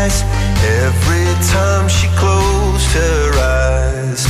eyes every time she closed her eyes.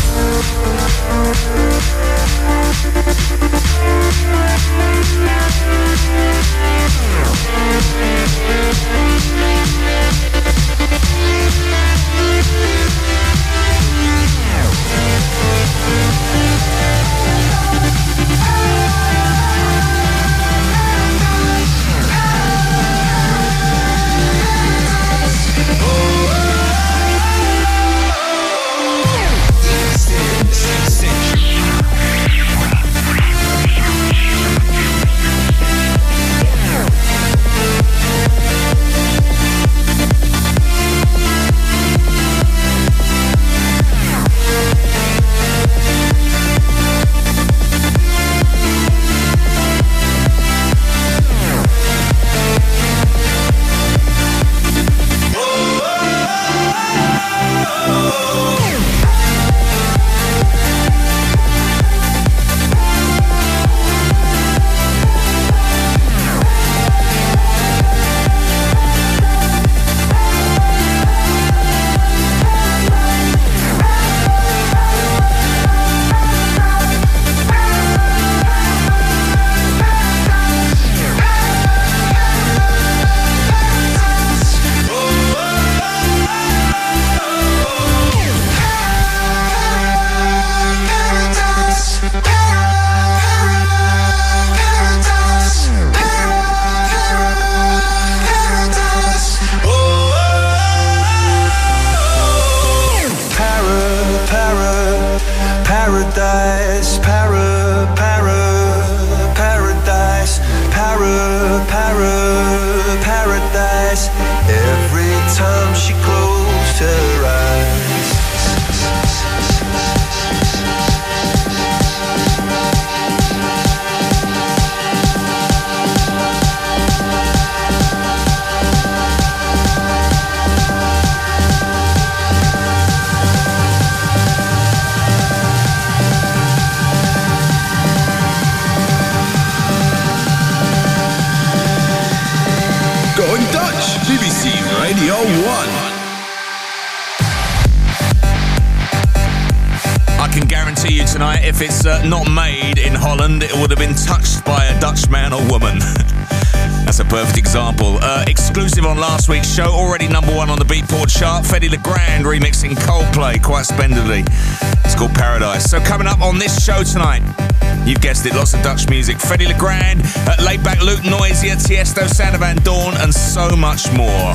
Fedde Le Grand, uh, at laidback Luke Noisia, Tiesto, Sander Van Doorn, and so much more.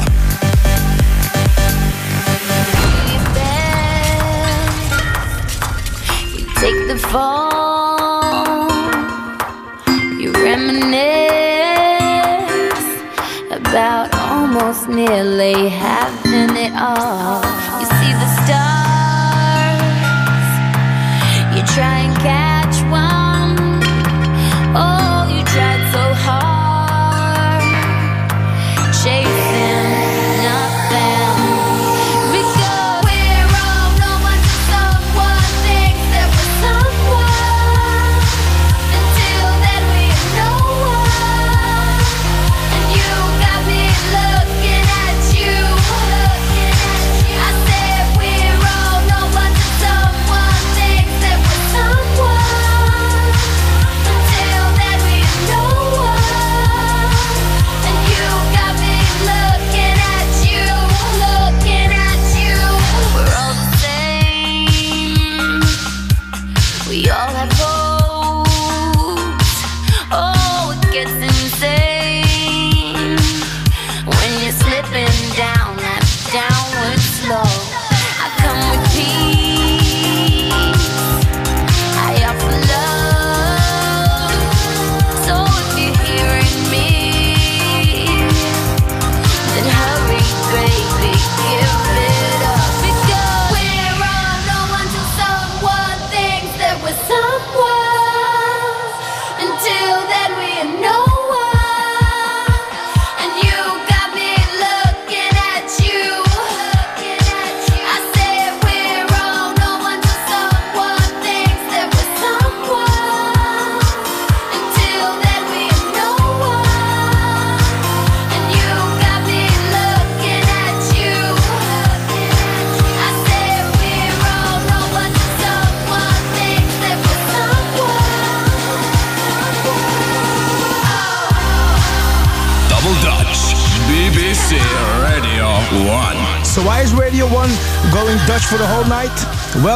Take the you reminisce about almost nearly having it all. You see the stars.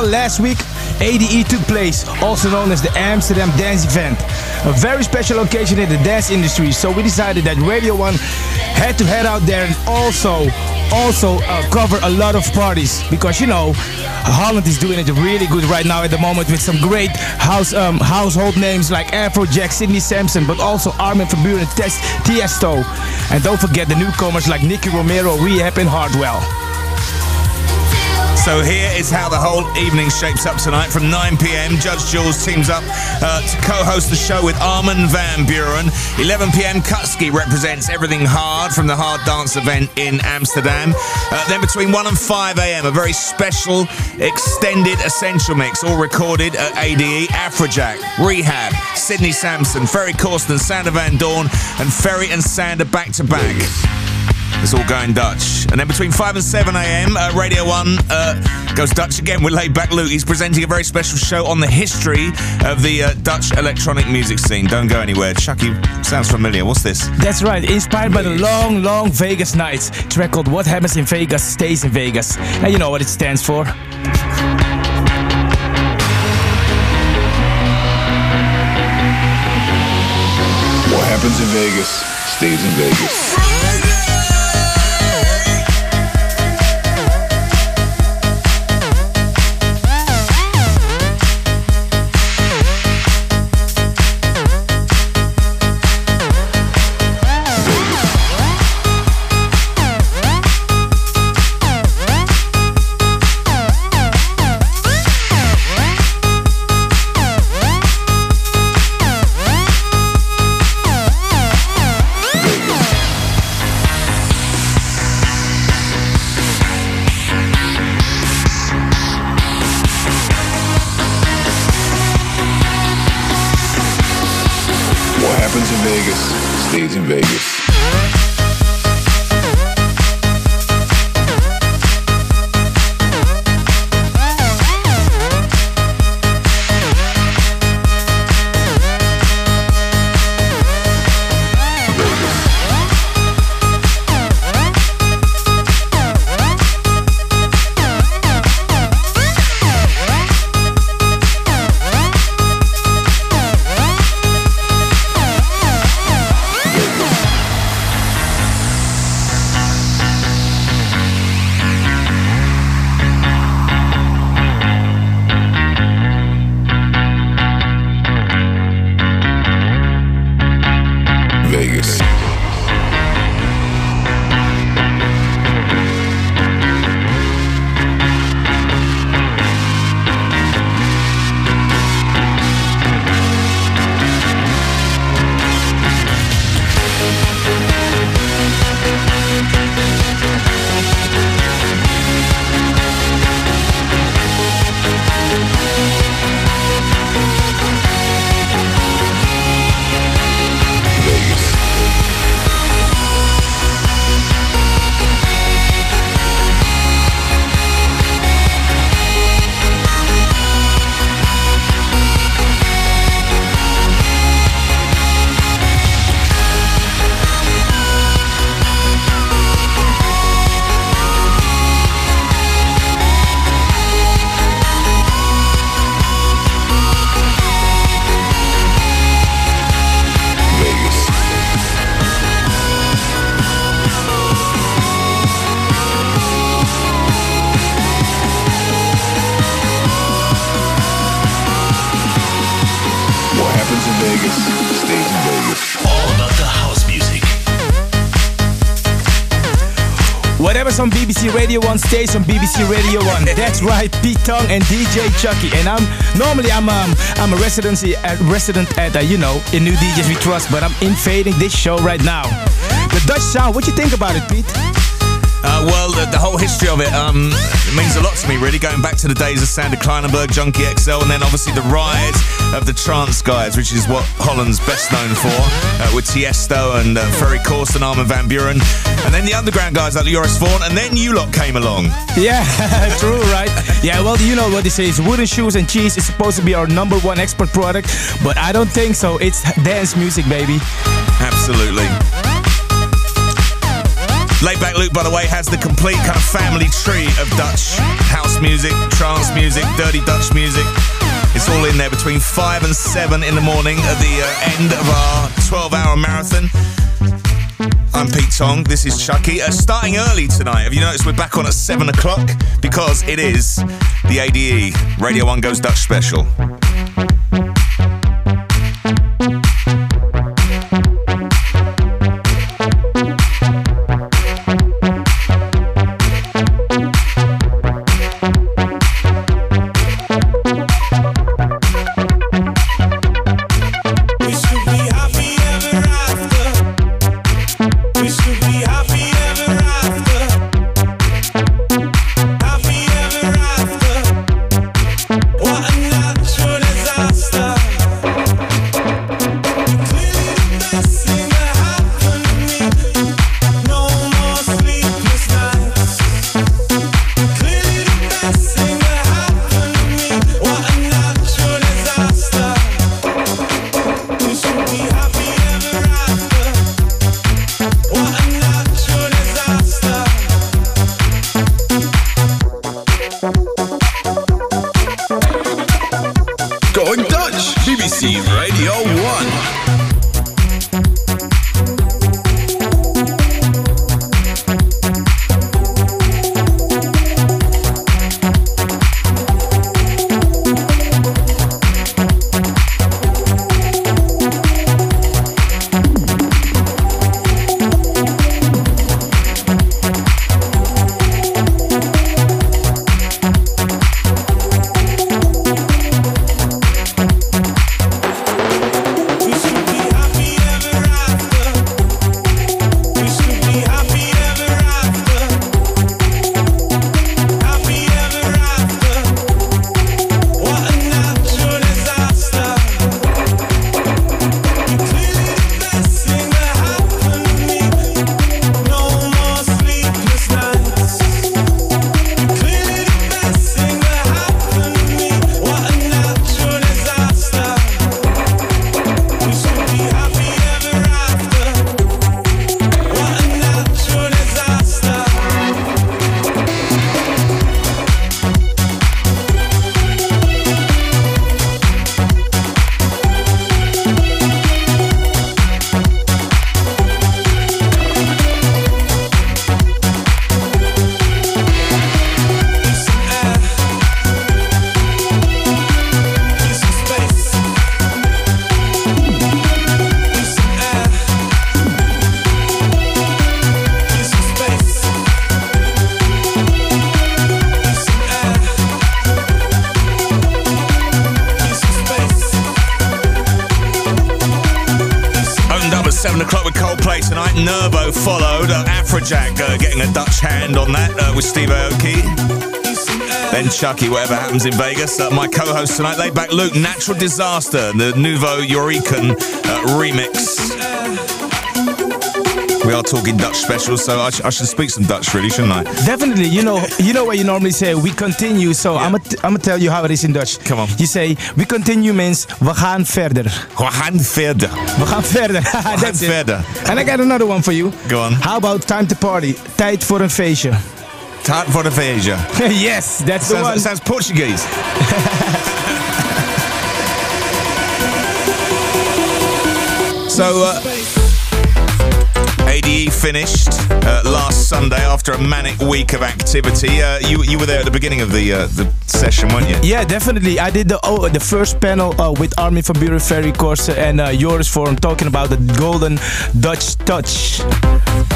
Last week ADE took place, also known as the Amsterdam Dance Event. A very special occasion in the dance industry, so we decided that Radio 1 had to head out there and also also uh, cover a lot of parties because you know Holland is doing it really good right now at the moment with some great house um, household names like Afrojack, Sidney Samson, but also Armin van Buuren, Test, Tiesto, and don't forget the newcomers like Nicky Romero, Rehab, and Hardwell. So here is how the whole evening shapes up tonight. From 9 p.m., Judge Jules teams up uh, to co-host the show with Armin van Buuren. 11 p.m., Kutski represents Everything Hard from the Hard Dance event in Amsterdam. Uh, then between 1 and 5 a.m., a very special extended essential mix, all recorded at ADE. Afrojack, Rehab, Sidney Samson, Ferry Corsten, Sander Van Doorn, and Ferry and Sander back to back. It's all going Dutch. And then between 5 and 7 a.m., uh, Radio 1 uh, goes Dutch again with Laid Back Luke. He's presenting a very special show on the history of the uh, Dutch electronic music scene. Don't go anywhere. Chuckie sounds familiar. What's this? That's right, inspired by the long, long Vegas nights. Track called What Happens in Vegas Stays in Vegas. And you know what it stands for. What happens in Vegas stays in Vegas. Vegas stays in Vegas. Radio 1 stays on BBC Radio 1. That's right, Pete Tong and DJ Chuckie. And I'm normally I'm um, I'm a residency at resident at uh, you know in New DJs We Trust, but I'm invading this show right now. The Dutch sound. What you think about it, Pete? Uh, well, the, the whole history of it um, it means a lot to me, really, going back to the days of Sander Kleinenberg, Junkie XL, and then obviously the rise of the trance guys, which is what Holland's best known for, uh, with Tiesto and uh, Ferry Corsten, and Armin van Buuren, and then the underground guys like the Joris Voorn, and then you lot came along. Yeah, true, right? Yeah, well, you know what they say is wooden shoes and cheese is supposed to be our number one export product, but I don't think so. It's dance music, baby. Absolutely. Laidback Luke, by the way, has the complete kind of family tree of Dutch house music, trance music, dirty Dutch music. It's all in there between 5 and 7 in the morning at the uh, end of our 12 hour marathon. I'm Pete Tong. This is Chuckie. Uh, starting early tonight. Have you noticed we're back on at 7 o'clock? Because it is the ADE Radio 1 Goes Dutch special. In Vegas. Uh, my co-host tonight, laid back Luke, Natural Disaster, the Nouveau Yorican uh, remix. We are talking Dutch special, so I, sh- I should speak some Dutch, really, shouldn't I? Definitely, you know, you know what you normally say. We continue. So I'm gonna I'm gonna tell you how it is in Dutch. Come on. You say we continue means we gaan verder. We gaan verder. We gaan verder. That's it. verder. And I got another one for you. Go on. How about time to party? Tijd voor een feestje. Time for the feija. yes, that's the one. Sounds, sounds Portuguese. so, uh, ADE finished uh, last Sunday after a manic week of activity. Uh, you you were there at the beginning of the uh, the session, weren't you? Yeah, definitely. I did the oh, the first panel uh, with Armin van Buuren, Ferry Corse, and uh, Joris Voorn talking about the golden Dutch touch,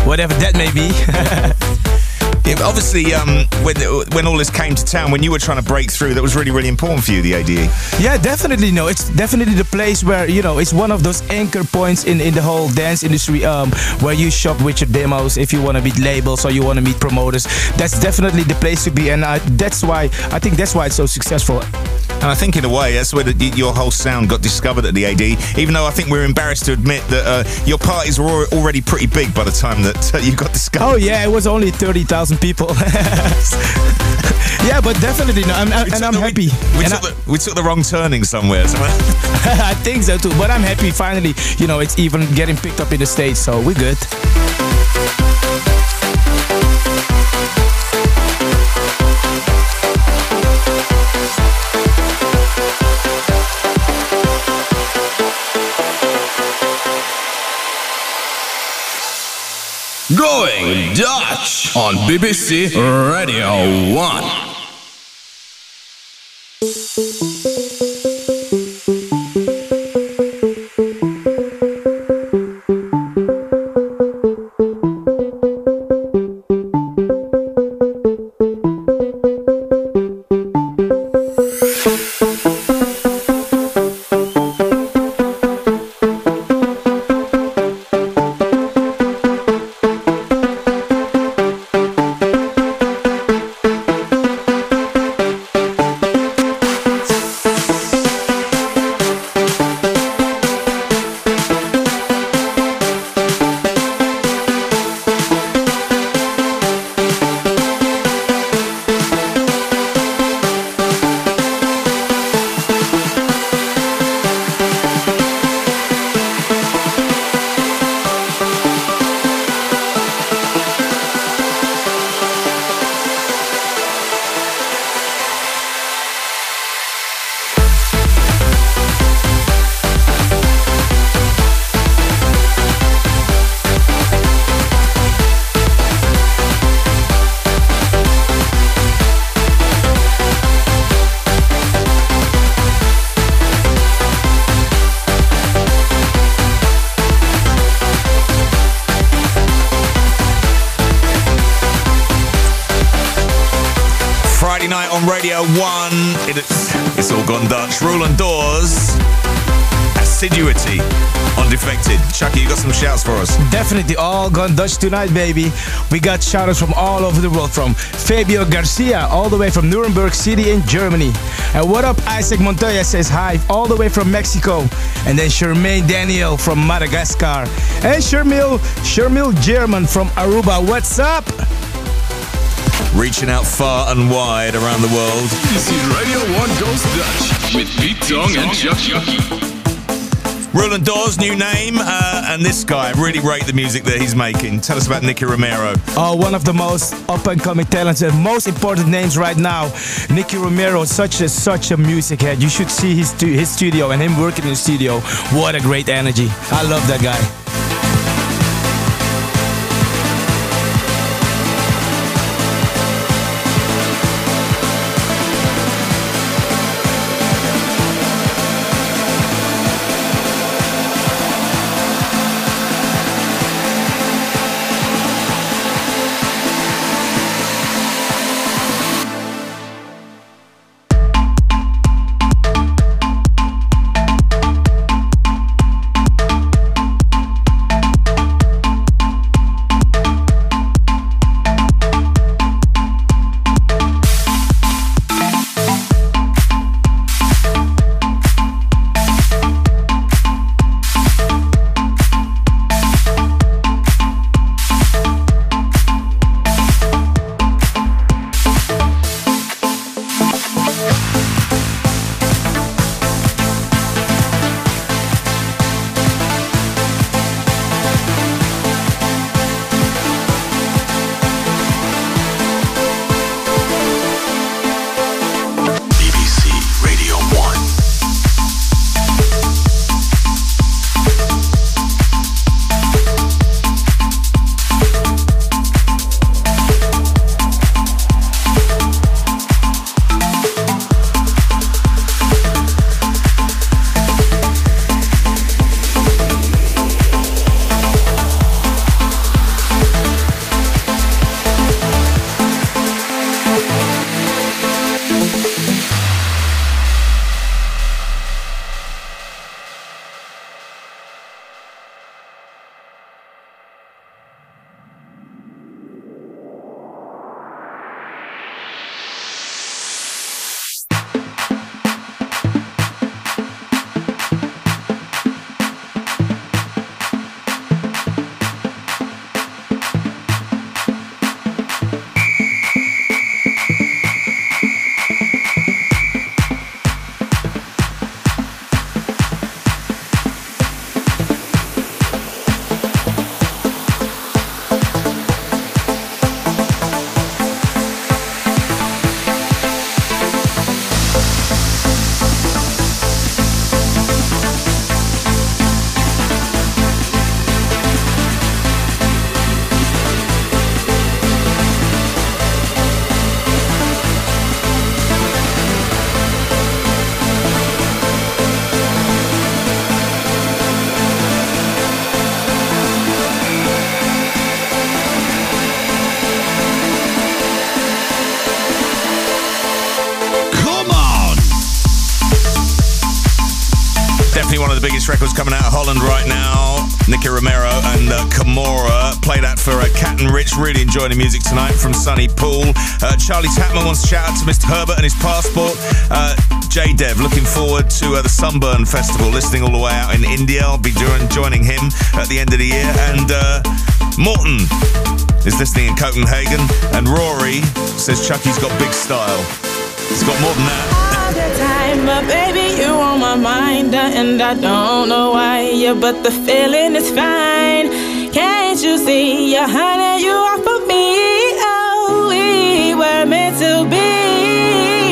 whatever that may be. Obviously, um, when when all this came to town, when you were trying to break through, that was really really important for you, the ADE. yeah, definitely. No, it's definitely the place where you know it's one of those anchor points in in the whole dance industry, um, where you shop with your demos if you want to meet labels or you want to meet promoters. That's definitely the place to be, and uh, that's why I think that's why it's so successful. And I think in a way that's where the, your whole sound got discovered at the AD. Even though I think we're embarrassed to admit that uh, your parties were already pretty big by the time that uh, you got discovered. Oh yeah, it was only thirty thousand people. yeah, but definitely no, I'm, I'm- and I'm the- happy. We, we And took I- the, we took the wrong turning somewhere. somewhere. I think so too. But I'm happy finally, you know, it's even getting picked up in the States, so we're good. Going Dutch on BBC Radio 1. Definitely all gone Dutch tonight, baby. We got shoutouts from all over the world, from Fabio Garcia, all the way from Nuremberg City in Germany. And what up, Isaac Montoya says hi, all the way from Mexico. And then Charmaine Daniel from Madagascar. And Shermil, Shermil German from Aruba. What's up? Reaching out far and wide around the world. BBC Radio 1 Goes Dutch with Pete Tong and Chuck Chuckie. Roland Dawes, new name, uh, and this guy, really rate the music that he's making. Tell us about Nicky Romero. Oh, one of the most up and coming talents most important names right now. Nicky Romero, such a such a music head. You should see his his studio and him working in the studio. What a great energy. I love that guy. Records coming out of Holland right now. Nicky Romero and uh, play that for uh, Cat and Rich. Really enjoying the music tonight from Sunny Pool. Uh, Charlie Tapman wants to shout out to Mr. Herbert and his passport. Uh, J Dev, looking forward to uh, the Sunburn Festival, listening all the way out in India. I'll be doing, joining him at the end of the year. And uh, Morton is listening in Copenhagen. And Rory says Chuckie's got big style. He's got more than that. But baby, you on my mind, uh, and I don't know why, yeah, but the feeling is fine. Can't you see, yeah, honey, you are for me. Oh, we were meant to be.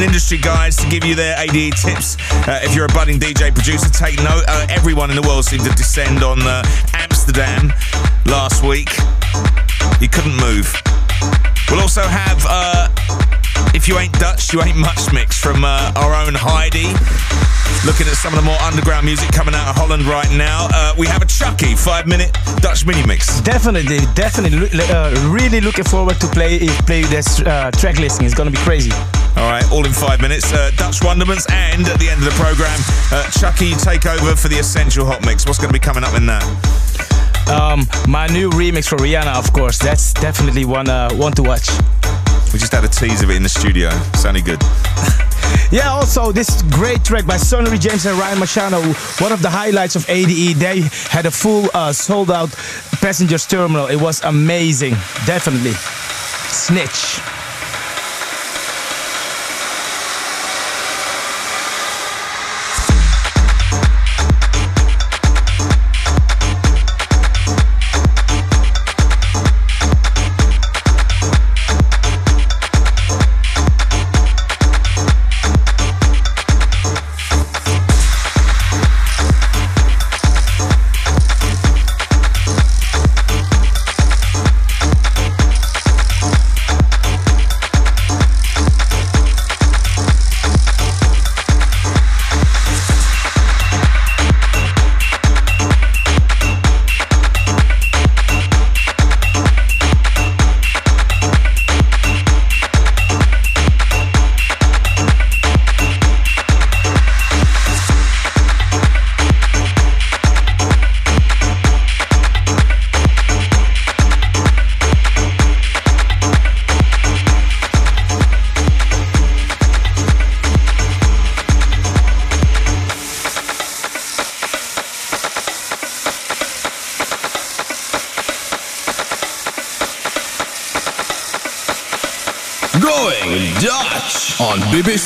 And industry guys to give you their ADE tips. Uh, if you're a budding DJ producer, take note. Uh, everyone in the world seemed to descend on uh, Amsterdam last week. He couldn't move. We'll also have uh, If You Ain't Dutch, You Ain't Much mix from uh, our own Heidi. Looking at some of the more underground music coming out of Holland right now. Uh, we have a Chuckie five minute Dutch mini mix. Definitely, definitely, uh, really looking forward to play play this uh, track listing. It's gonna be crazy. All right, all in five minutes. Uh, Dutch Wonderments, and at the end of the program, uh, Chuckie take over for the Essential Hot Mix. What's going to be coming up in that? Um, my new remix for Rihanna, of course. That's definitely one uh, one to watch. We just had a tease of it in the studio. Sounded good. Yeah, also this great track by Sunnery James and Ryan Marciano, one of the highlights of ADE. They had a full uh, sold out passengers terminal. It was amazing, definitely. Snitch.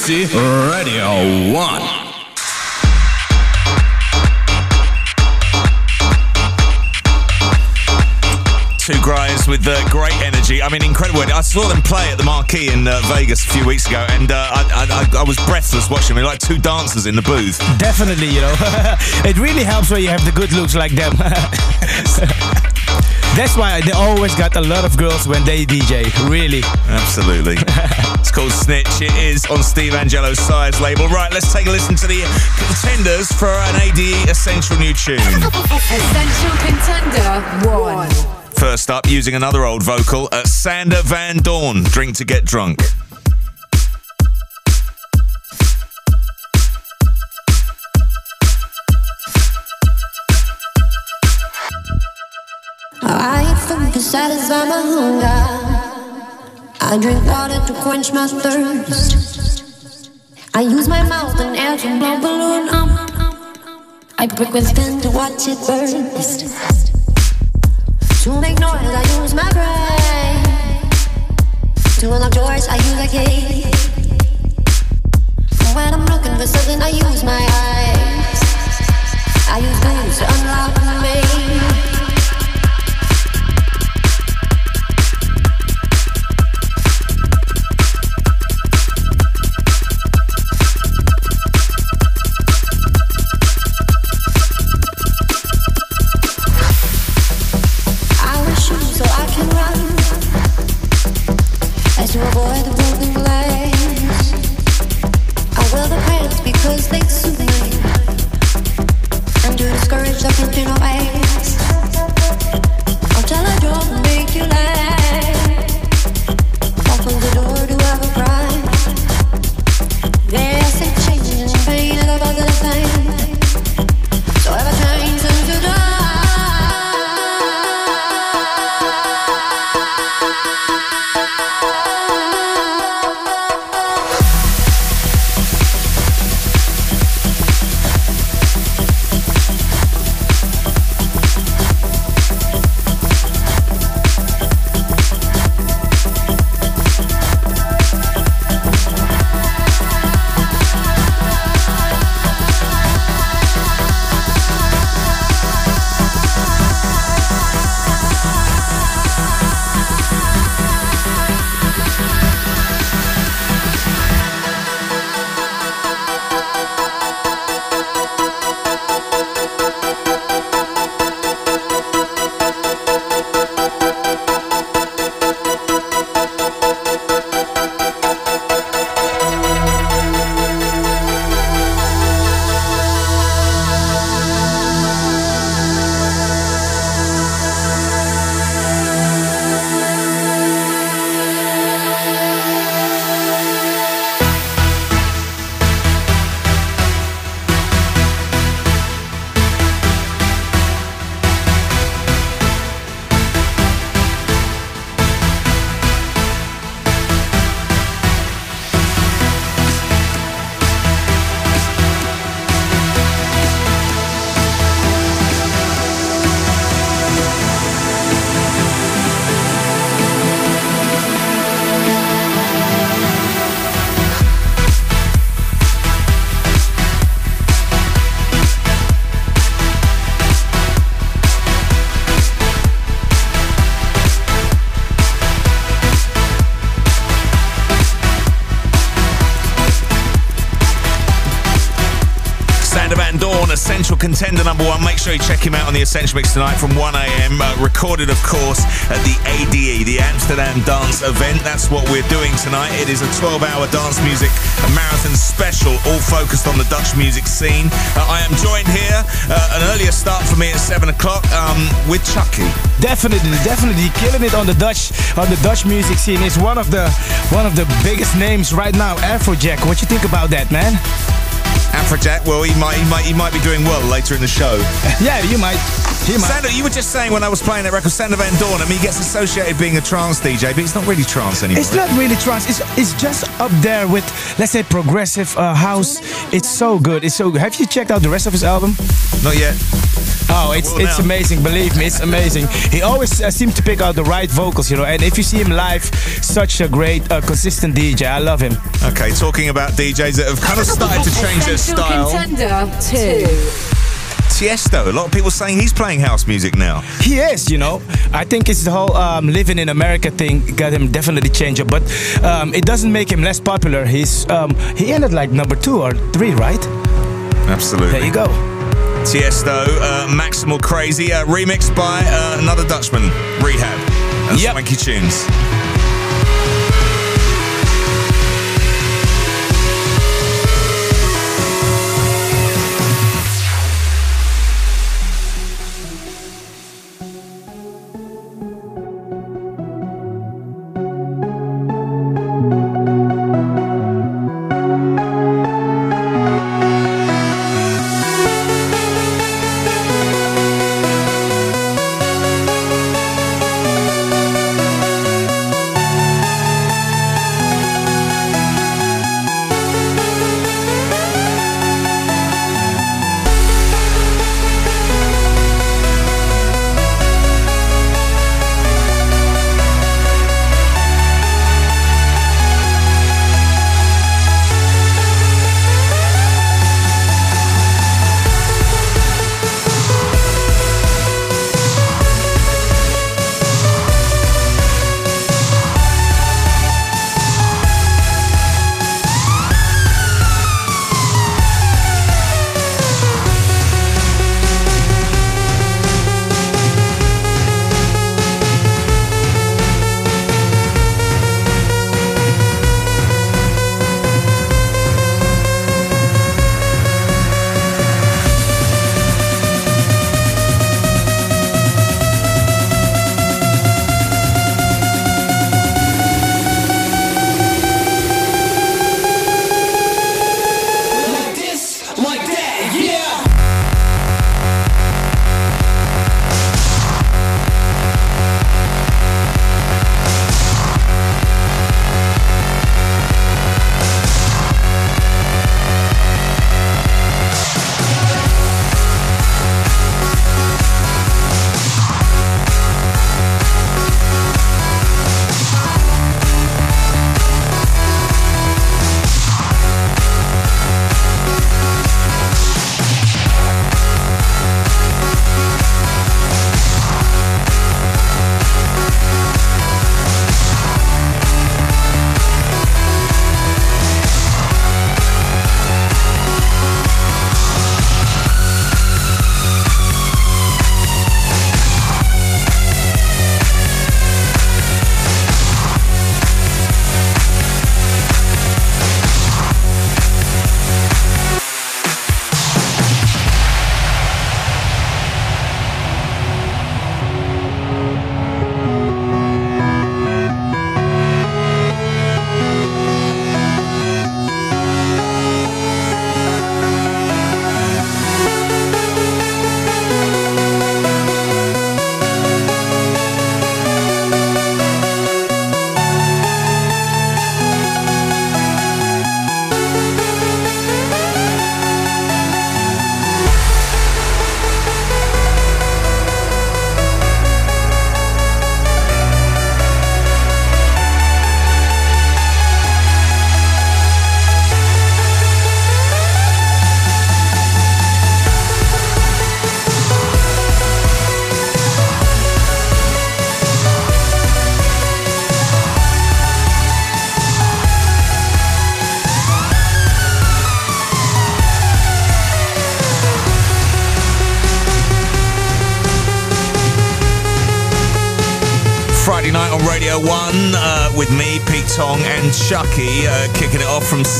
Radio 1. Two guys with uh, great energy. I mean, incredible. I saw them play at the Marquee in uh, Vegas a few weeks ago, and uh, I, I, I was breathless watching them. Like two dancers in the booth. Definitely, you know. it really helps when you have the good looks like them. That's why they always got a lot of girls when they DJ. Really. Absolutely. it's called Snitch. It is on Steve Angello's Size label. Right, let's take a listen to the contenders for an ADE Essential New Tune. Essential Contender 1. First up, using another old vocal, uh, Sander Van Doorn, Drink to Get Drunk. I eat food to satisfy my hunger. I drink water to quench my thirst. I use my mouth and air to blow balloon up. I prick with skin to watch it burst. To make noise, I use my brain. To unlock doors, I use a key. When I'm looking for something, I use my eyes. I use things to unlock me. Essential Mix tonight from 1 a.m. Uh, recorded, of course, at the ADE, the Amsterdam Dance Event. That's what we're doing tonight. It is a 12-hour dance music marathon special, all focused on the Dutch music scene. Uh, I am joined here, uh, an earlier start for me at 7 o'clock, um, with Chuckie. Definitely, definitely killing it on the Dutch on the Dutch music scene. Is one of the one of the biggest names right now. Afrojack. What do you think about that, man? Afrojack, well, he might, he might, he might be doing well later in the show. Yeah, you might. He. Sander, you were just saying when I was playing that record, Sander Van Doorn, I mean, he gets associated being a trance DJ, but it's not really trance anymore. It's not really trance. It's it's just up there with let's say progressive uh, house. It's so good. It's so good. Have you checked out the rest of his album? Not yet. Oh, it's it's now. amazing. Believe me, it's amazing. He always uh, seems to pick out the right vocals, you know. And if you see him live, such a great, uh, consistent DJ. I love him. Okay, talking about DJs that have kind of started to change their style. Contender 2. Tiesto, a lot of people saying he's playing house music now. He is, you know. I think it's the whole um, living in America thing got him definitely changed up, but um, it doesn't make him less popular. He's um, he ended like number two or three, right? Absolutely. There you go. Tiesto, uh, Maximal Crazy, uh, remixed by uh, another Dutchman, R3hab. And Yep. Swanky Tunes.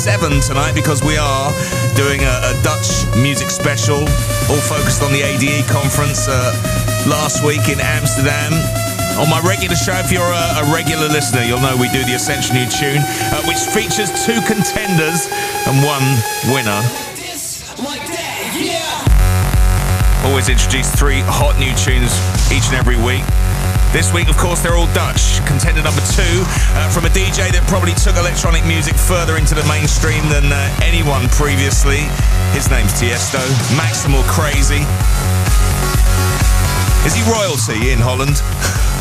7 tonight because we are doing a, a Dutch music special, all focused on the ADE conference uh, last week in Amsterdam. On my regular show, if you're a, a regular listener, you'll know we do the Essential New Tune, uh, which features two contenders and one winner. Always introduce three hot new tunes each and every week. This week, of course, they're all Dutch. Contender number two uh, from a DJ that probably took electronic music further into the mainstream than uh, anyone previously. His name's Tiesto, Maximal Crazy. Is he royalty in Holland?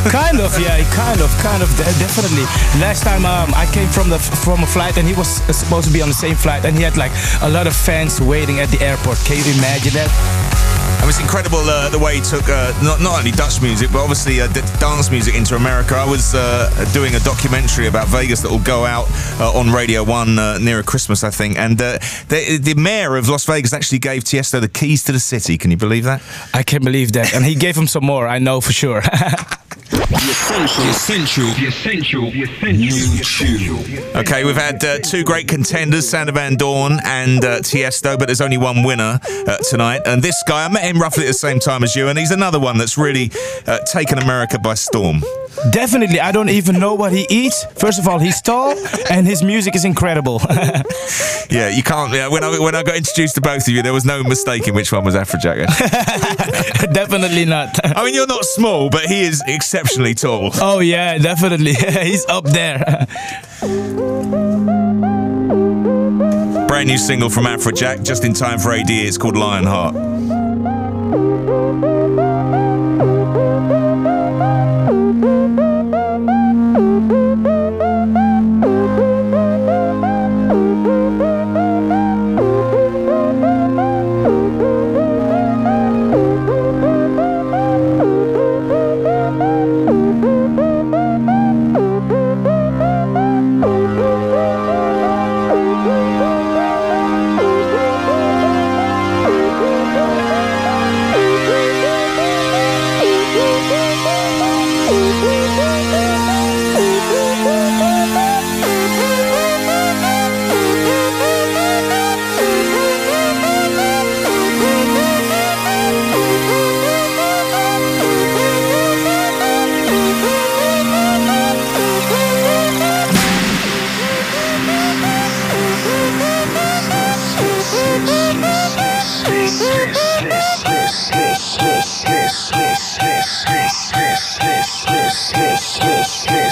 kind of, yeah, kind of, kind of, definitely. Last time um, I came from the from a flight and he was uh, supposed to be on the same flight and he had like a lot of fans waiting at the airport. Can you imagine that? It was incredible uh, the way he took uh, not, not only Dutch music, but obviously uh, dance music into America. I was uh, doing a documentary about Vegas that will go out uh, on Radio 1 uh, near Christmas, I think. And the, the mayor of Las Vegas actually gave Tiesto the keys to the city. Can you believe that? I can't believe that. And he gave him some more, I know for sure. Okay, we've had uh, two great contenders, Sander Van Doorn and uh, Tiesto, but there's only one winner uh, tonight. And this guy, I met him roughly at the same time as you, and he's another one that's really uh, taken America by storm. Definitely, I don't even know what he eats. First of all, he's tall and his music is incredible. Yeah, you can't. Yeah, when I when I got introduced to both of you, there was no mistaking which one was Afrojack. definitely not. I mean, you're not small, but he is exceptionally tall. Oh yeah, definitely. he's up there. Brand new single from Afrojack, just in time for AD. It's called Lionheart.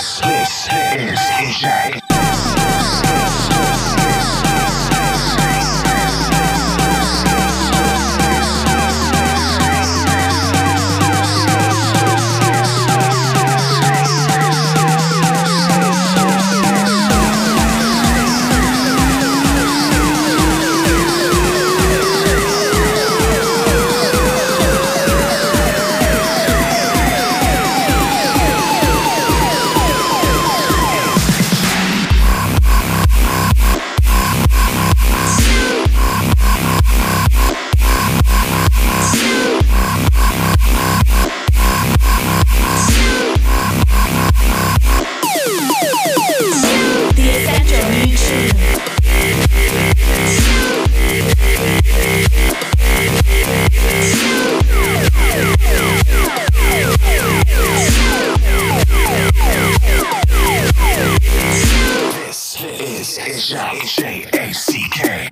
The J A C K.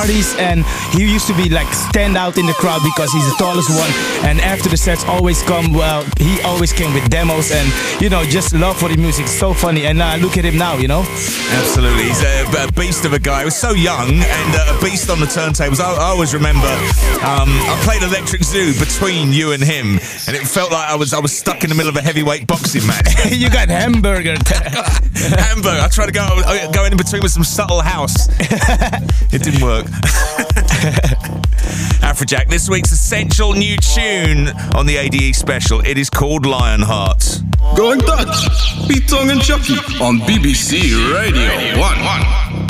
parties, and he used to be like stand out in the crowd because he's the tallest one. And after the sets always come, well, he always came with demos and you know just love for the music. So funny, and uh, look at him now, you know. Absolutely, he's a, a beast of a guy. He was so young and uh, a beast on the turntables. I, I always remember um, I played Electric Zoo between you and him, and it felt like I was I was stuck in the middle of a heavyweight boxing match. you got hamburger. Hamburger. I tried to go uh, go in between with some subtle house. it didn't work. Afrojack, this week's essential new tune on the ADE special. It is called Lionheart. Going Dutch, Pete Tong and Chuckie on BBC Radio 1.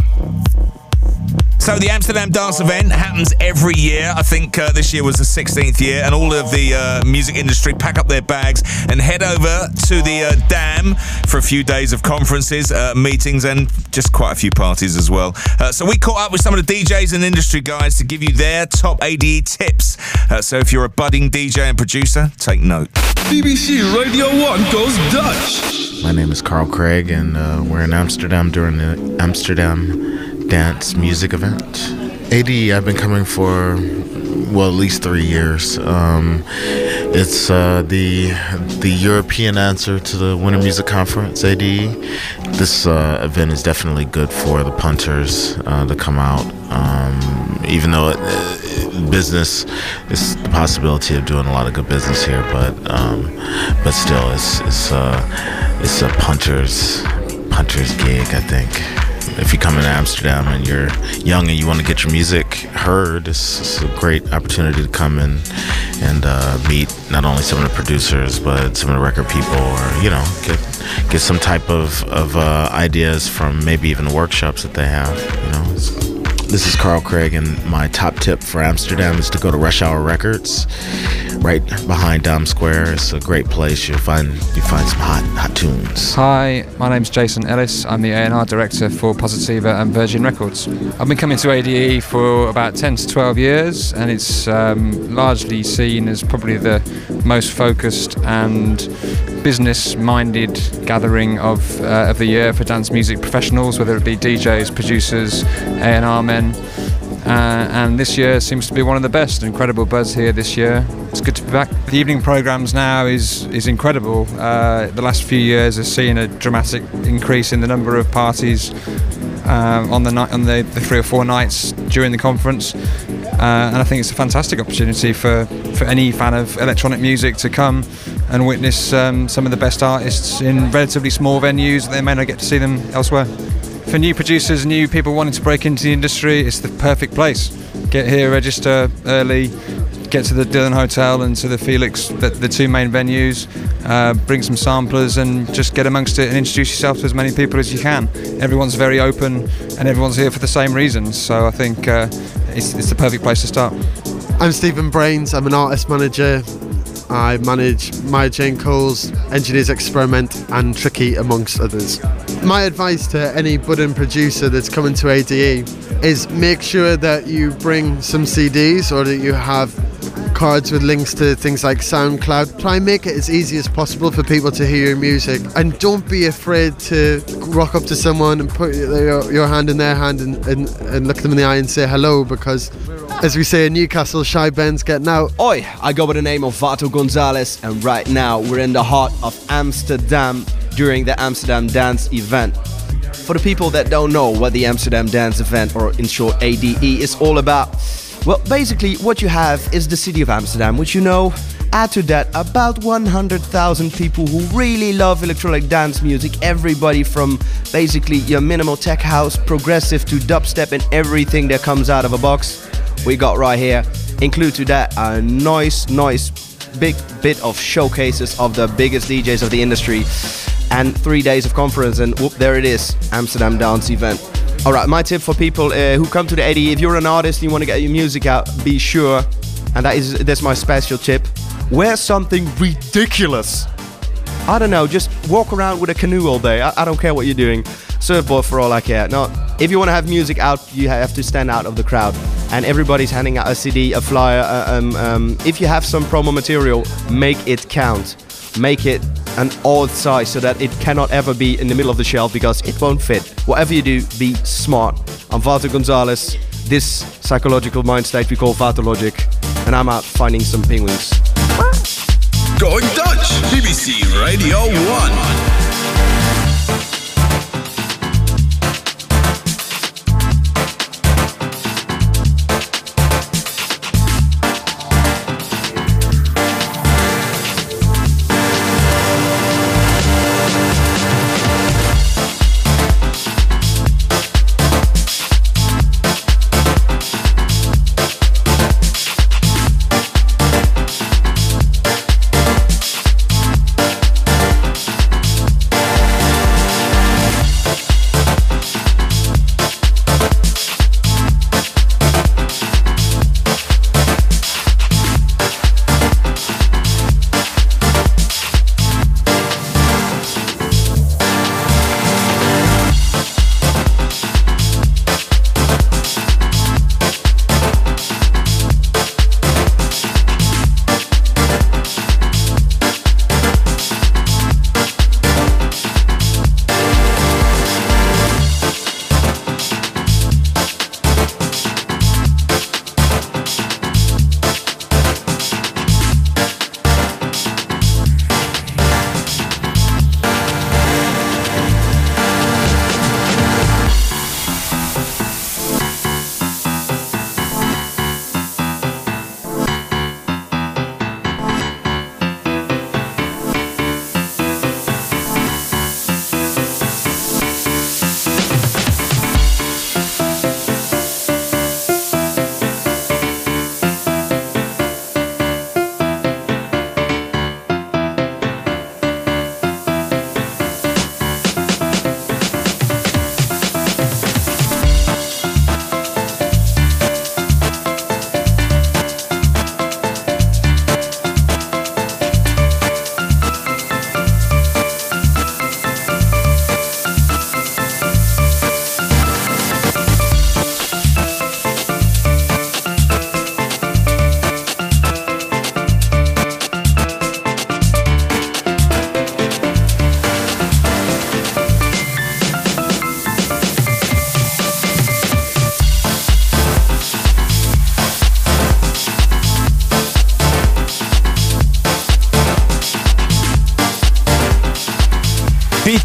So the Amsterdam Dance Event happens every year. I think uh, this year was the 16th year, and all of the uh, music industry pack up their bags and head over to the uh, Dam for a few days of conferences, uh, meetings, and just quite a few parties as well. Uh, so we caught up with some of the DJs and industry guys to give you their top ADE tips. Uh, so if you're a budding DJ and producer, take note. BBC Radio 1 goes Dutch. My name is Carl Craig, and uh, we're in Amsterdam during the Amsterdam Dance Music Event. ADE, I've been coming for well at least three years. Um, it's uh, the the European answer to the Winter Music Conference. AD. This uh, event is definitely good for the punters uh, to come out, um, even though it, uh, business is the possibility of doing a lot of good business here, but um, but still, it's it's uh, it's a punters punters gig, I think. If you come into Amsterdam and you're young and you want to get your music heard, it's, it's a great opportunity to come in and uh, meet not only some of the producers but some of the record people, or you know, get get some type of of uh, ideas from maybe even workshops that they have. You know. This is Carl Craig, and my top tip for Amsterdam is to go to Rush Hour Records, right behind Dam Square. It's a great place. You'll find you find some hot hot tunes. Hi, my name's Jason Ellis. I'm the A&R director for Positiva and Virgin Records. I've been coming to ADE for about 10 to 12 years, and it's um, largely seen as probably the most focused and business-minded gathering of uh, of the year for dance music professionals, whether it be DJs, producers, A&R men. Uh, and this year seems to be one of the best. Incredible buzz here this year. It's good to be back. The evening programs now is is incredible. Uh, the last few years has seen a dramatic increase in the number of parties um, on the night on the, the three or four nights during the conference. Uh, and I think it's a fantastic opportunity for, for any fan of electronic music to come and witness um, some of the best artists in relatively small venues. that They may not get to see them elsewhere. For new producers, new people wanting to break into the industry, it's the perfect place. Get here, register early, get to the Dylan Hotel and to the Felix, the, the two main venues, uh, bring some samplers and just get amongst it and introduce yourself to as many people as you can. Everyone's very open and everyone's here for the same reasons, so I think uh, it's, it's the perfect place to start. I'm Stephen Brains. I'm an artist manager. I manage Maya Jane Coles Engineers Experiment and Tricky, amongst others. My advice to any budding producer that's coming to ADE is make sure that you bring some CDs or that you have cards with links to things like SoundCloud. Try and make it as easy as possible for people to hear your music. And don't be afraid to rock up to someone and put your, your hand in their hand and, and, and look them in the eye and say hello because, as we say in Newcastle, Shy Ben's getting out. Oi, I go by the name of Vato Gonzalez, and right now we're in the heart of Amsterdam during the Amsterdam Dance event. For the people that don't know what the Amsterdam Dance event, or in short ADE, is all about, well, basically, what you have is the city of Amsterdam, which you know. Add to that about 100,000 people who really love electronic dance music. Everybody from basically your minimal tech house, progressive to dubstep, and everything that comes out of a box. We got right here. Include to that a nice, nice big bit of showcases of the biggest DJs of the industry and three days of conference and whoop there it is amsterdam dance event all right my tip for people uh, who come to the ADE if you're an artist and you want to get your music out be sure and that is that's my special tip wear something ridiculous. I don't know just walk around with a canoe all day. I, I don't care what you're doing. Surfboard for all i care. No if you want to have music out you have to stand out of the crowd and everybody's handing out a cd a flyer uh, um, um, if you have some promo material make it count make it an odd size so that it cannot ever be in the middle of the shelf because it won't fit. Whatever you do, be smart. I'm Vato Gonzalez. This psychological mind state we call Vato Logic, and I'm out finding some penguins. Going Dutch. BBC Radio 1.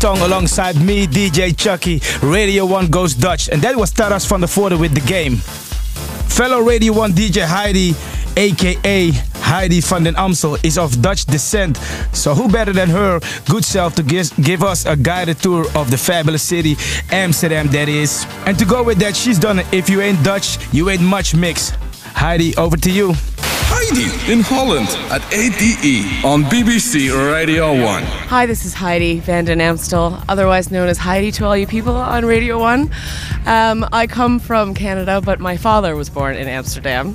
Alongside me, DJ Chuckie. Radio 1 goes Dutch. And that was Taras van de Voorde with the game. Fellow Radio 1 DJ Heidi, aka Heidi van den Amstel, is of Dutch descent. So who better than her good self to give, give us a guided tour of the fabulous city, Amsterdam that is. And to go with that, she's done it. If you ain't Dutch, you ain't much mix. Heidi, over to you. Heidi in Holland at ADE on BBC Radio 1. Hi, this is Heidi van den Amstel, otherwise known as Heidi to all you people on Radio 1. Um, I come from Canada, but my father was born in Amsterdam.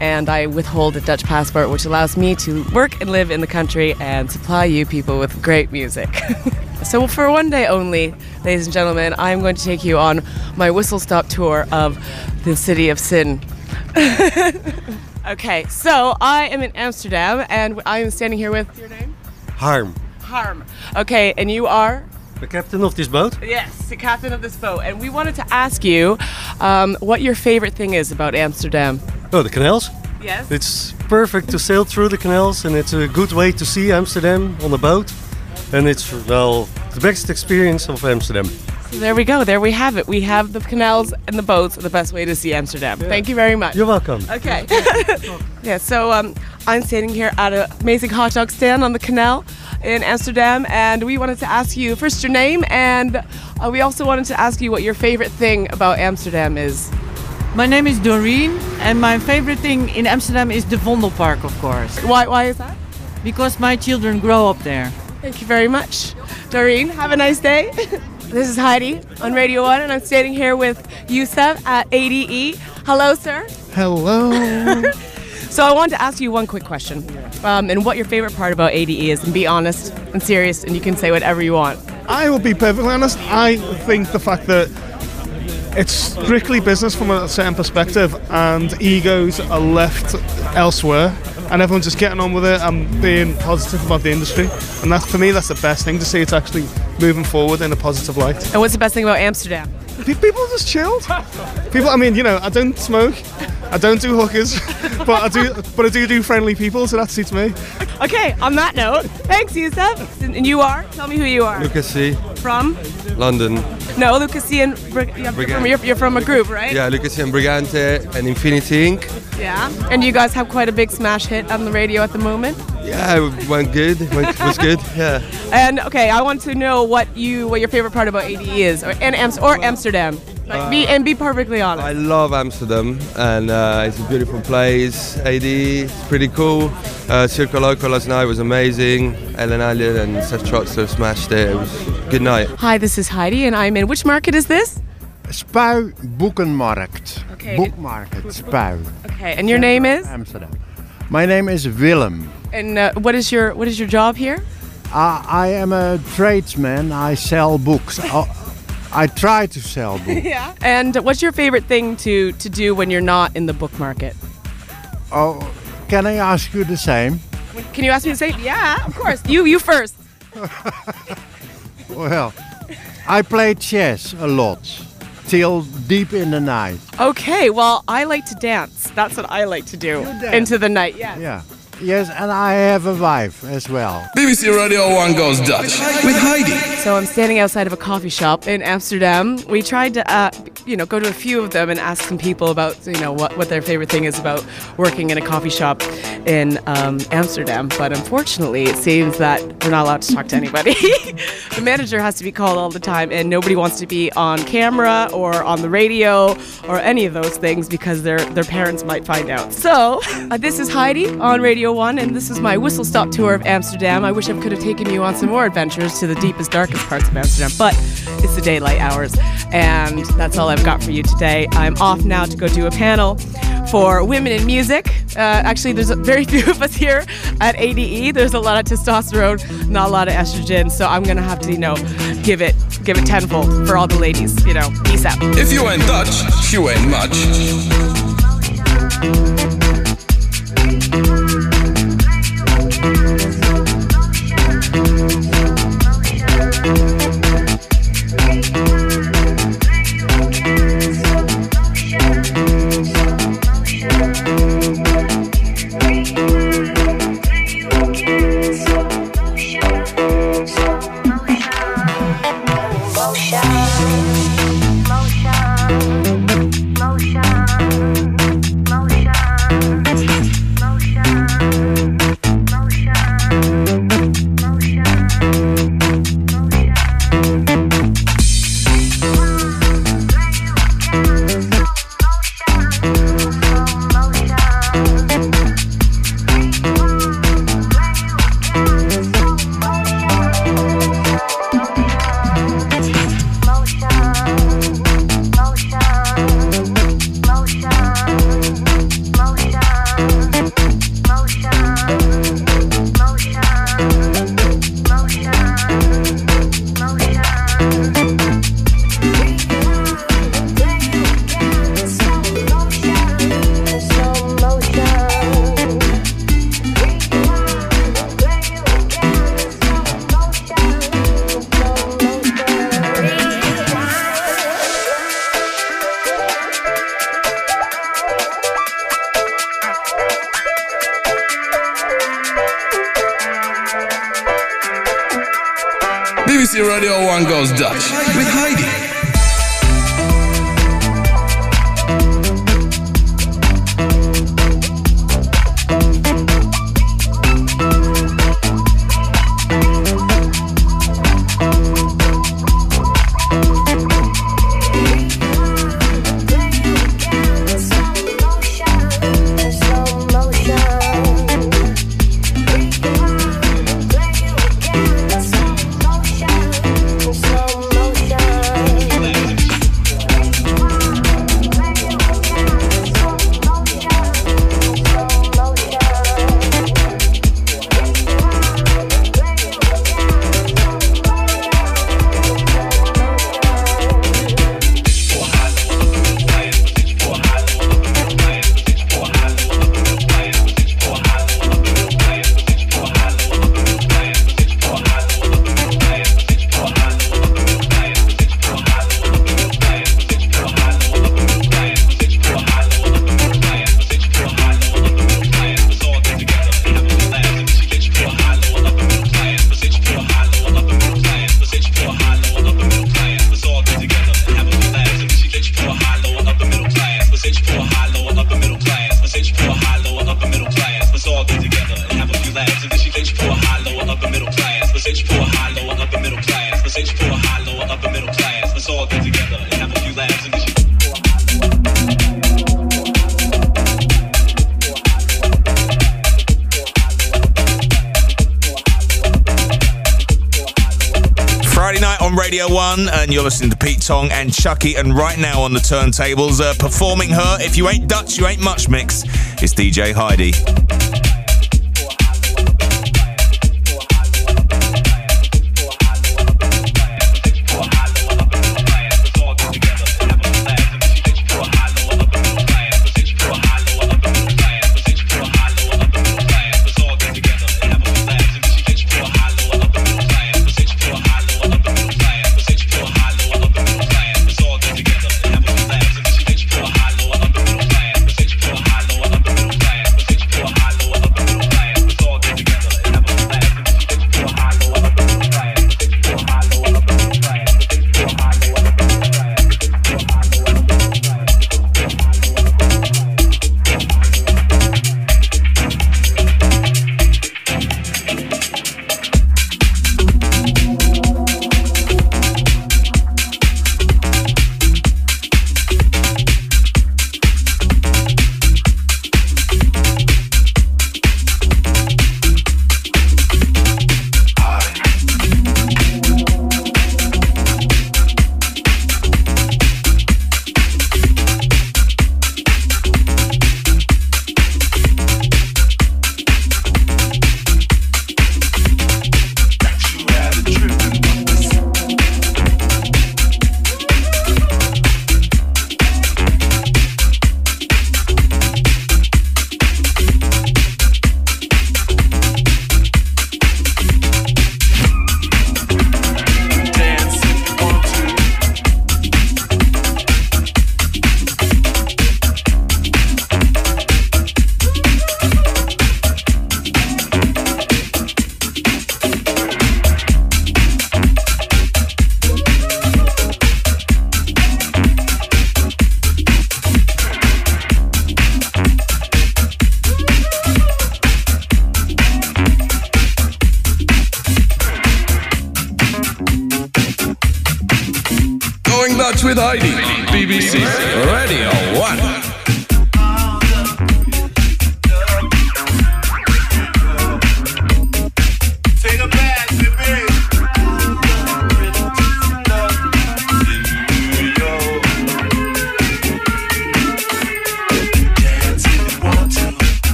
And I withhold a Dutch passport, which allows me to work and live in the country and supply you people with great music. so, for one day only, ladies and gentlemen, I'm going to take you on my whistle stop tour of the city of sin. okay, so I am in Amsterdam and I am standing here with your name? Harm, Harm. Okay, and you are? the captain of this boat. Yes, the captain of this boat. And we wanted to ask you um, what your favorite thing is about Amsterdam. Oh, the canals. Yes. It's perfect to sail through the canals, and it's a good way to see Amsterdam on a boat. And it's well the best experience of Amsterdam. So there we go. There we have it. We have the canals and the boats, the best way to see Amsterdam. Thank you very much. You're welcome. Okay. yeah, so um, I'm standing here at an amazing hot dog stand on the canal in Amsterdam, and we wanted to ask you first your name, and uh, we also wanted to ask you what your favorite thing about Amsterdam is. My name is Doreen, and my favorite thing in Amsterdam is the Vondelpark, of course. Why, why is that? Because my children grow up there. Thank you very much. Doreen, have a nice day. this is Heidi on Radio 1, and I'm standing here with Yusuf at ADE. Hello, sir. Hello. So I wanted to ask you one quick question, um, and what your favorite part about ADE is, and be honest and serious, and you can say whatever you want. I will be perfectly honest. I think the fact that it's strictly business from a certain perspective and egos are left elsewhere and everyone's just getting on with it and being positive about the industry. And that, for me, that's the best thing to see. It's actually moving forward in a positive light. And what's the best thing about Amsterdam? Pe- People just chilled. People, I mean, you know, I don't smoke, I don't do hookers, but I do, but I do do friendly people, so that suits me. Okay, on that note, thanks, Yusuf. And you are? Tell me who you are. Lucas C. From? London. No, Lucas C. and Brig- yeah, you're, from, you're, you're from a group, right? Yeah, Lucas C. and Brigante and Infinity Ink Yeah. And you guys have quite a big smash hit on the radio at the moment. Yeah, it went good. Went, was good. Yeah. And okay, I want to know what you what your favorite part about ADE is, or and Ams- or Amsterdam. Like, be and be perfectly honest. I love Amsterdam and uh, it's a beautiful place. AD, it's pretty cool. Uh, Circo Loco last night was amazing. Ellen Allien and Seth Troxler smashed it. It was good night. Hi, this is Heidi, and I'm in. Which market is this? Spui Boekenmarkt. Okay. Boekmarket, Spui. Okay, and your name is? Amsterdam. My name is Willem. And uh, what is your what is your job here? Uh, I am a tradesman. I sell books. Uh, I try to sell books. yeah. And what's your favorite thing to to do when you're not in the book market? Oh, can I ask you the same? Can you ask me the same? Yeah, of course. You you first. Well, I play chess a lot till deep in the night. Okay, well, I like to dance. That's what I like to do into the night. Yeah. Yeah. Yes, and I have a wife as well. BBC Radio 1 goes Dutch with Heidi. So I'm standing outside of a coffee shop in Amsterdam. We tried to, uh, you know, go to a few of them and ask some people about, you know, what, what their favorite thing is about working in a coffee shop in um, Amsterdam. But unfortunately, it seems that we're not allowed to talk to anybody. the manager has to be called all the time, and nobody wants to be on camera or on the radio or any of those things because their their parents might find out. So uh, this is Heidi on Radio One, and this is my whistle stop tour of Amsterdam. I wish I could have taken you on some more adventures to the deepest, darkest parts of Amsterdam, but it's the daylight hours, and that's all I've got for you today. I'm off now to go do a panel for women in music. Uh, actually, there's very few of us here at ADE. There's a lot of testosterone, not a lot of estrogen. So I'm gonna have to, you know, give it give it tenfold for all the ladies. You know, peace out. If you ain't Dutch, you ain't much. Tong and Chuckie. And right now on the turntables, uh, performing her "If You Ain't Dutch, You Ain't Much" mix is DJ Heidi.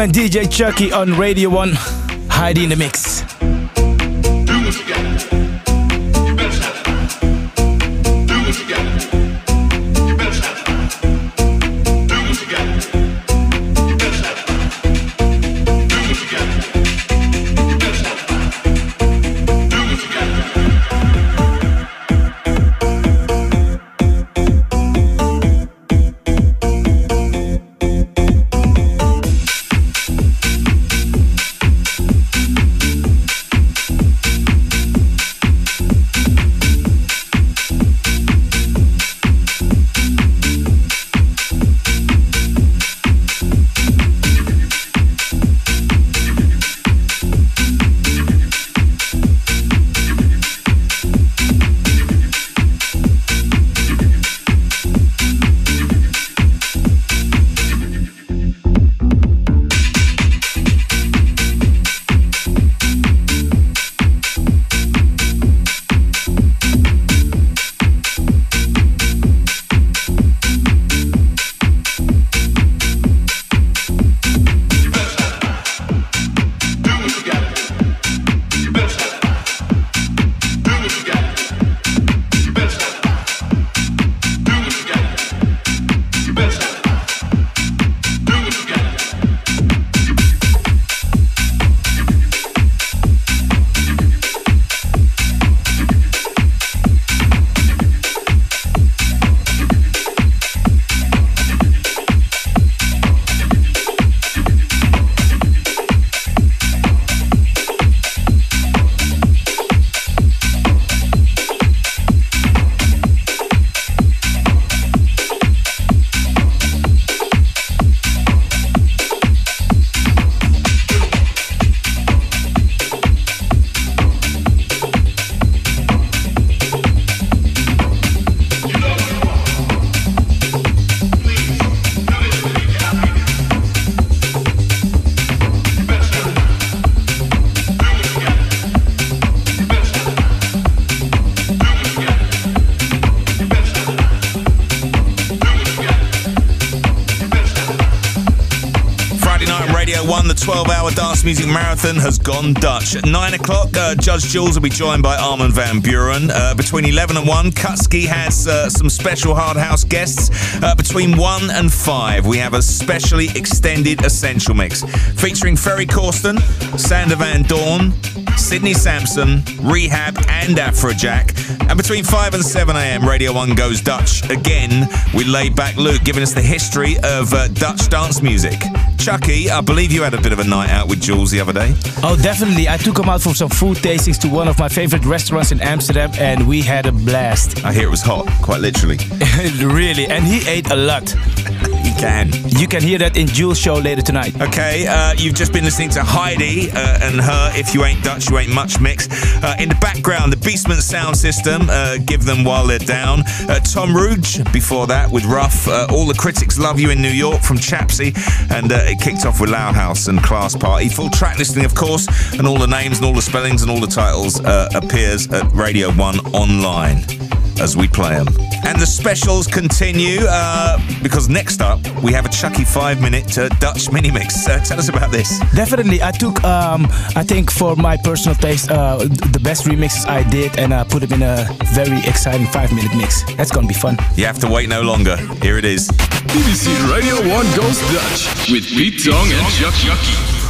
And DJ Chuckie on Radio 1. Heidi in the mix. Music marathon has gone Dutch. At 9 o'clock, uh, Judge Jules will be joined by Armin van Buuren. Uh, between 11 and 1, Kutski has uh, some special hard house guests. Uh, between 1 and 5, we have a specially extended essential mix featuring Ferry Corsten, Sander Van Doorn, Sidney Samson, R3hab, and Afrojack. And between 5 and 7 a.m., Radio 1 goes Dutch. Again, with Laidback Luke giving us the history of uh, Dutch dance music. Chuckie, I believe you had a bit of a night out with Jules the other day. Oh, definitely. I took him out for some food tastings to one of my favorite restaurants in Amsterdam, and we had a blast. I hear it was hot, quite literally. really, and he ate a lot. can. You can hear that in Jules' show later tonight. Okay, uh, you've just been listening to Heidi uh, and her If You Ain't Dutch, You Ain't Much Mix. Uh, in the background, the Beastman sound system, uh, Give Them While They're Down. Uh, Tom Rouge, before that, with Ruff. Uh, All the Critics Love You in New York from Chapsy. And uh, it kicked off with Loud House and Class Party. Full track listing, of course, and all the names and all the spellings and all the titles uh, appears at Radio 1 online as we play them. And the specials continue uh, because next up we have a Chuckie five minute uh, Dutch mini mix. Uh, tell us about this. Definitely, I took, um, I think for my personal taste, uh, the best remixes I did and uh, put them in a very exciting five minute mix. That's gonna be fun. You have to wait no longer. Here it is. BBC Radio 1 Goes Dutch with Pete Tong and Chuck Chuckie.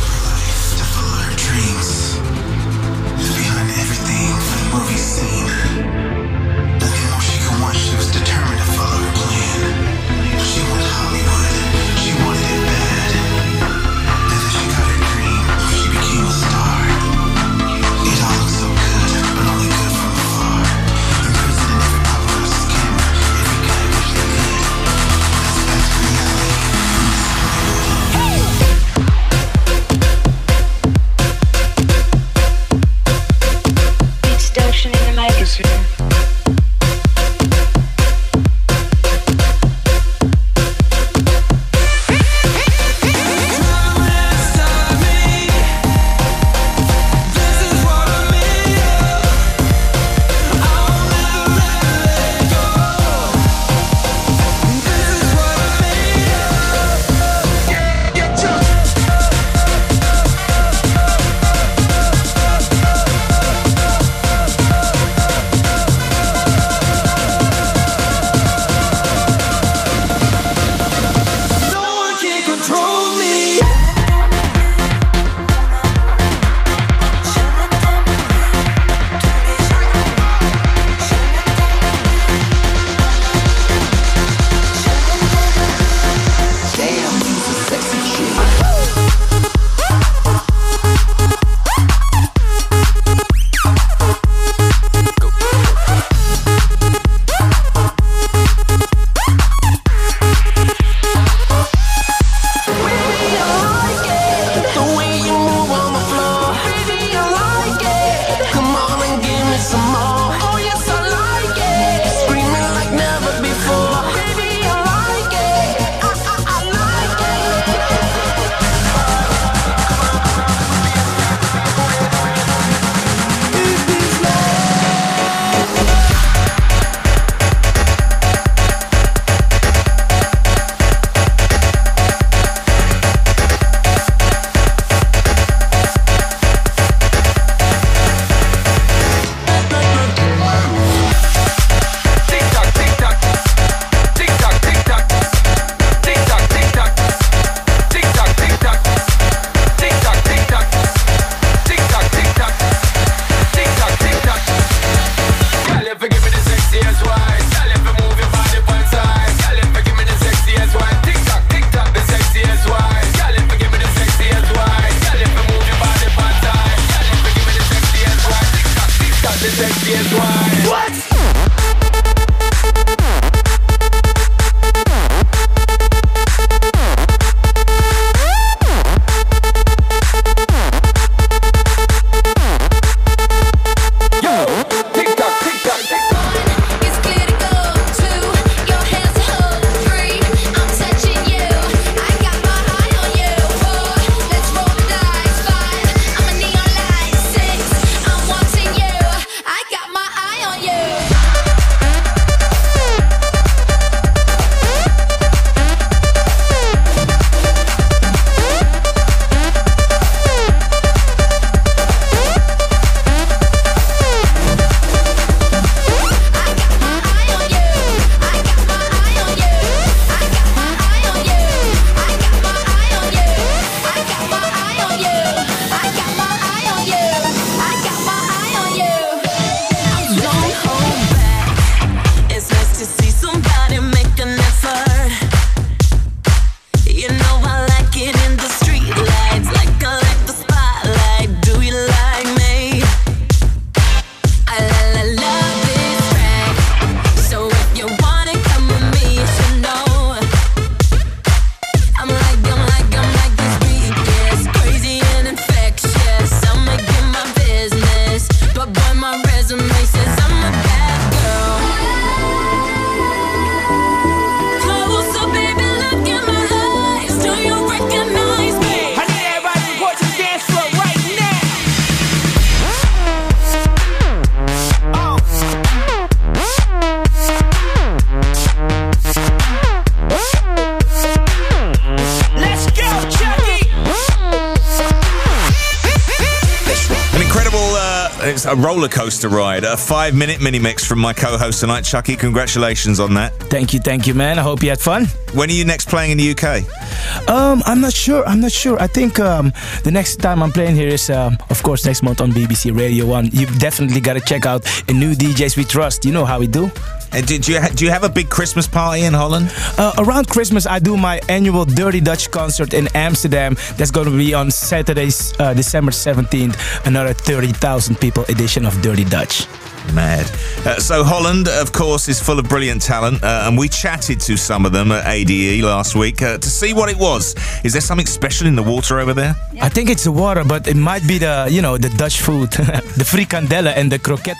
Roller coaster ride. A five minute mini mix from my co host tonight, Chuckie. Congratulations on that. Thank you, thank you, man. I hope you had fun. When are you next playing in the UK? Um, I'm not sure. I'm not sure. I think um, the next time I'm playing here is, um, of course, next month on BBC Radio One. You've definitely got to check out a new DJs we trust. You know how we do. And did you ha- do you have a big Christmas party in Holland? Uh, around Christmas, I do my annual Dirty Dutch concert in Amsterdam. That's going to be on Saturday, uh, December 17th. Another 30,000 people edition of Dirty Dutch. Mad. Uh, so Holland, of course, is full of brilliant talent, uh, and we chatted to some of them at ADE last week uh, to see what it was. Is there something special in the water over there? I think it's the water, but it might be the, you know, the Dutch food, the frikandellen and the croquette.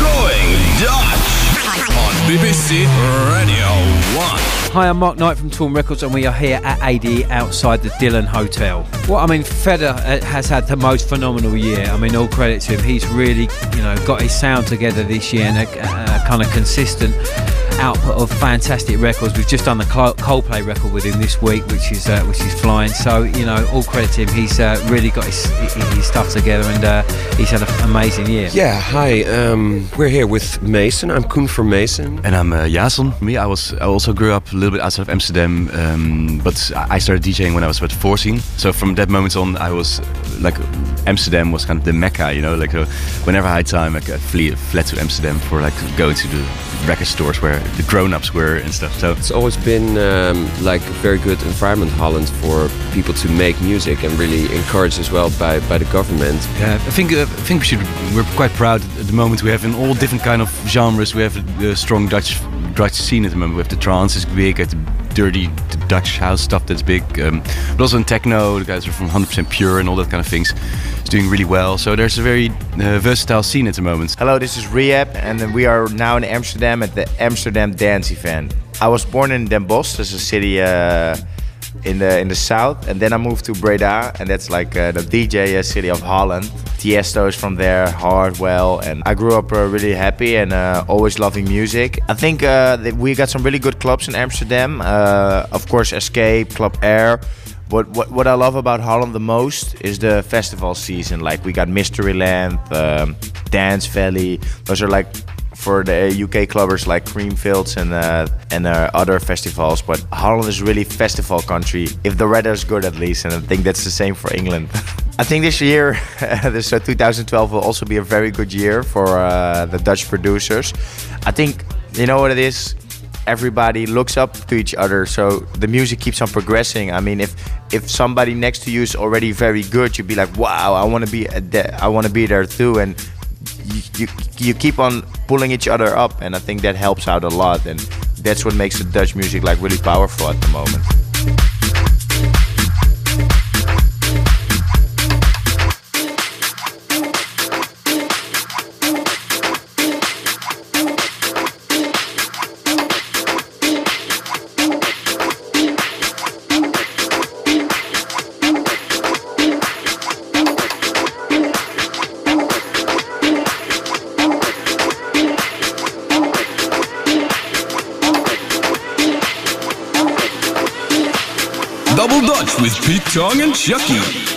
Going Dutch on BBC Radio 1. Hi, I'm Mark Knight from Toolroom Records, and we are here at AD outside the Dylan Hotel. Well, I mean, Fedde uh, has had the most phenomenal year. I mean, all credit to him. He's really, you know, got his sound together this year and a, a kind of consistent output of fantastic records. We've just done the Coldplay record with him this week, which is uh, which is flying. So, you know, all credit to him. He's uh, really got his, his stuff together, and uh, he's had an amazing year. Yeah, hi. Um, we're here with Mason. I'm Koen from Mason. And I'm uh, Jason. Me, I was I also grew up a little bit outside of Amsterdam, um, but I started DJing when I was about 14. So from that moment on, I was like Amsterdam was kind of the mecca, you know. Like uh, whenever I had time, like, I flee, fled to Amsterdam for like going to the record stores where the grown-ups were and stuff. So It's always been um, like a very good environment, Holland, for people to make music and really encouraged as well by, by the government. Yeah, I think uh, I think we should. We're quite proud at the moment. We have in all different kind of genres. We have a, strong Dutch Dutch scene at the moment. We have the trance is big, at the dirty the Dutch house stuff that's big, um, but also in techno. The guys are from 100% Pure and all that kind of things. It's doing really well. So there's a very uh, versatile scene at the moment. Hello, this is R3hab, and we are now in Amsterdam at the Amsterdam Dance Event. I was born in Den Bosch, that's a city uh, in the in the south, and then I moved to Breda, and that's like uh, the DJ uh, city of Holland. Tiesto is from there, Hardwell, and I grew up uh, really happy and uh, always loving music. I think uh, we got some really good clubs in Amsterdam. Uh, of course, Escape, Club Air. What, what what I love about Holland the most is the festival season. Like we got Mysteryland, um, Dance Valley. Those are like for the UK clubbers like Creamfields and uh, and uh, other festivals. But Holland is really festival country if the weather is good at least, and I think that's the same for England. I think this year, this uh, 2012 will also be a very good year for uh, the Dutch producers. I think you know what it is. Everybody looks up to each other, so the music keeps on progressing. I mean, if if somebody next to you is already very good, you'd be like, "Wow, I want to be. I want to be there too." And you, you you keep on pulling each other up, and I think that helps out a lot. And that's what makes the Dutch music like really powerful at the moment. Tong and Chuckie.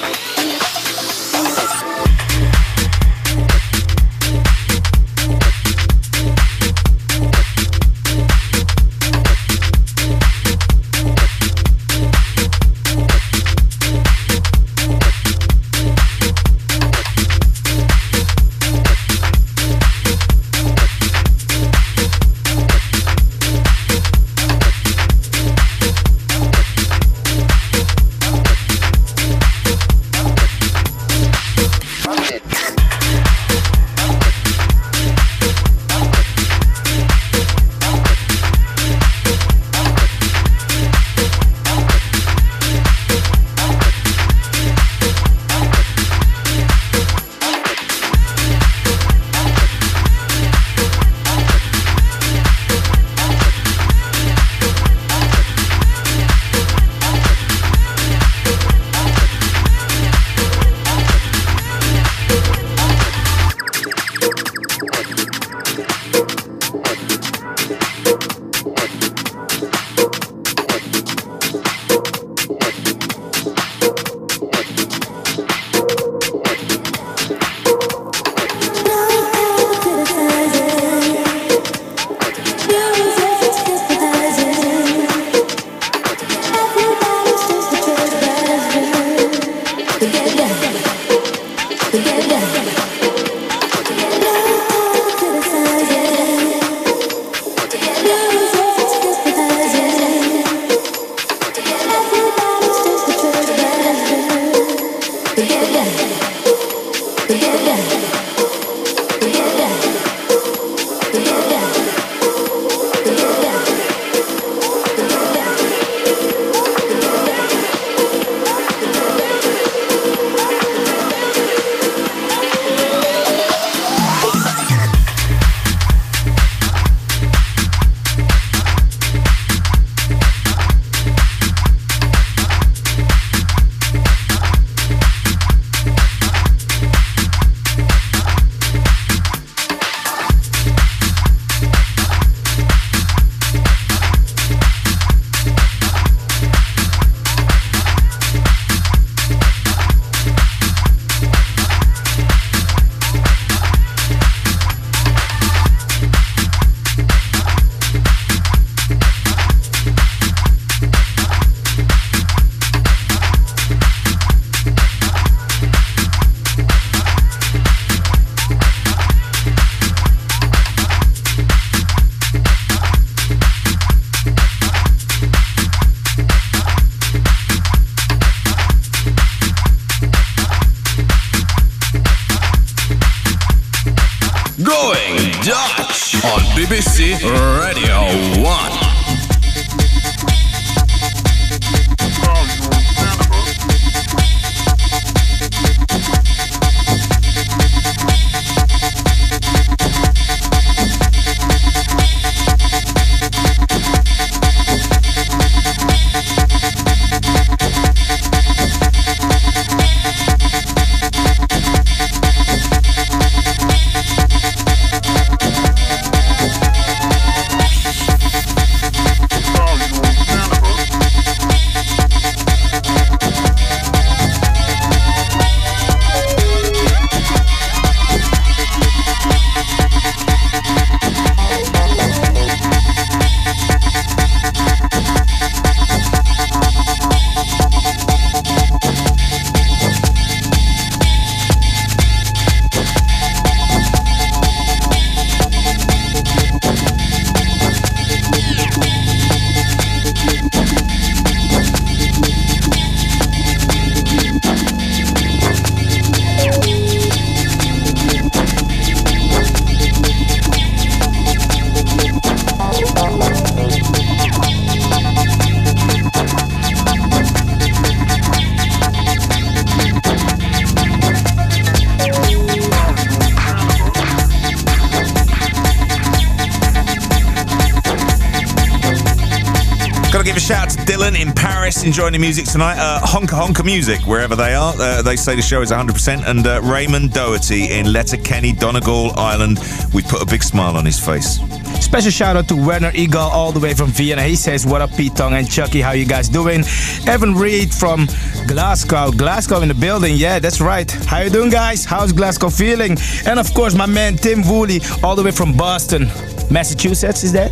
Music tonight. Uh, honka Honka Music, wherever they are. Uh, they say the show is 100%. And uh, Raymond Doherty in Letterkenny, Donegal, Ireland. We put a big smile on his face. Special shout out to Werner Eagle all the way from Vienna. He says, What up, Pete Tong and Chuckie? How you guys doing? Evan Reed from Glasgow. Glasgow in the building. Yeah, that's right. How you doing, guys? How's Glasgow feeling? And of course, my man Tim Woolley all the way from Boston, Massachusetts. Is that?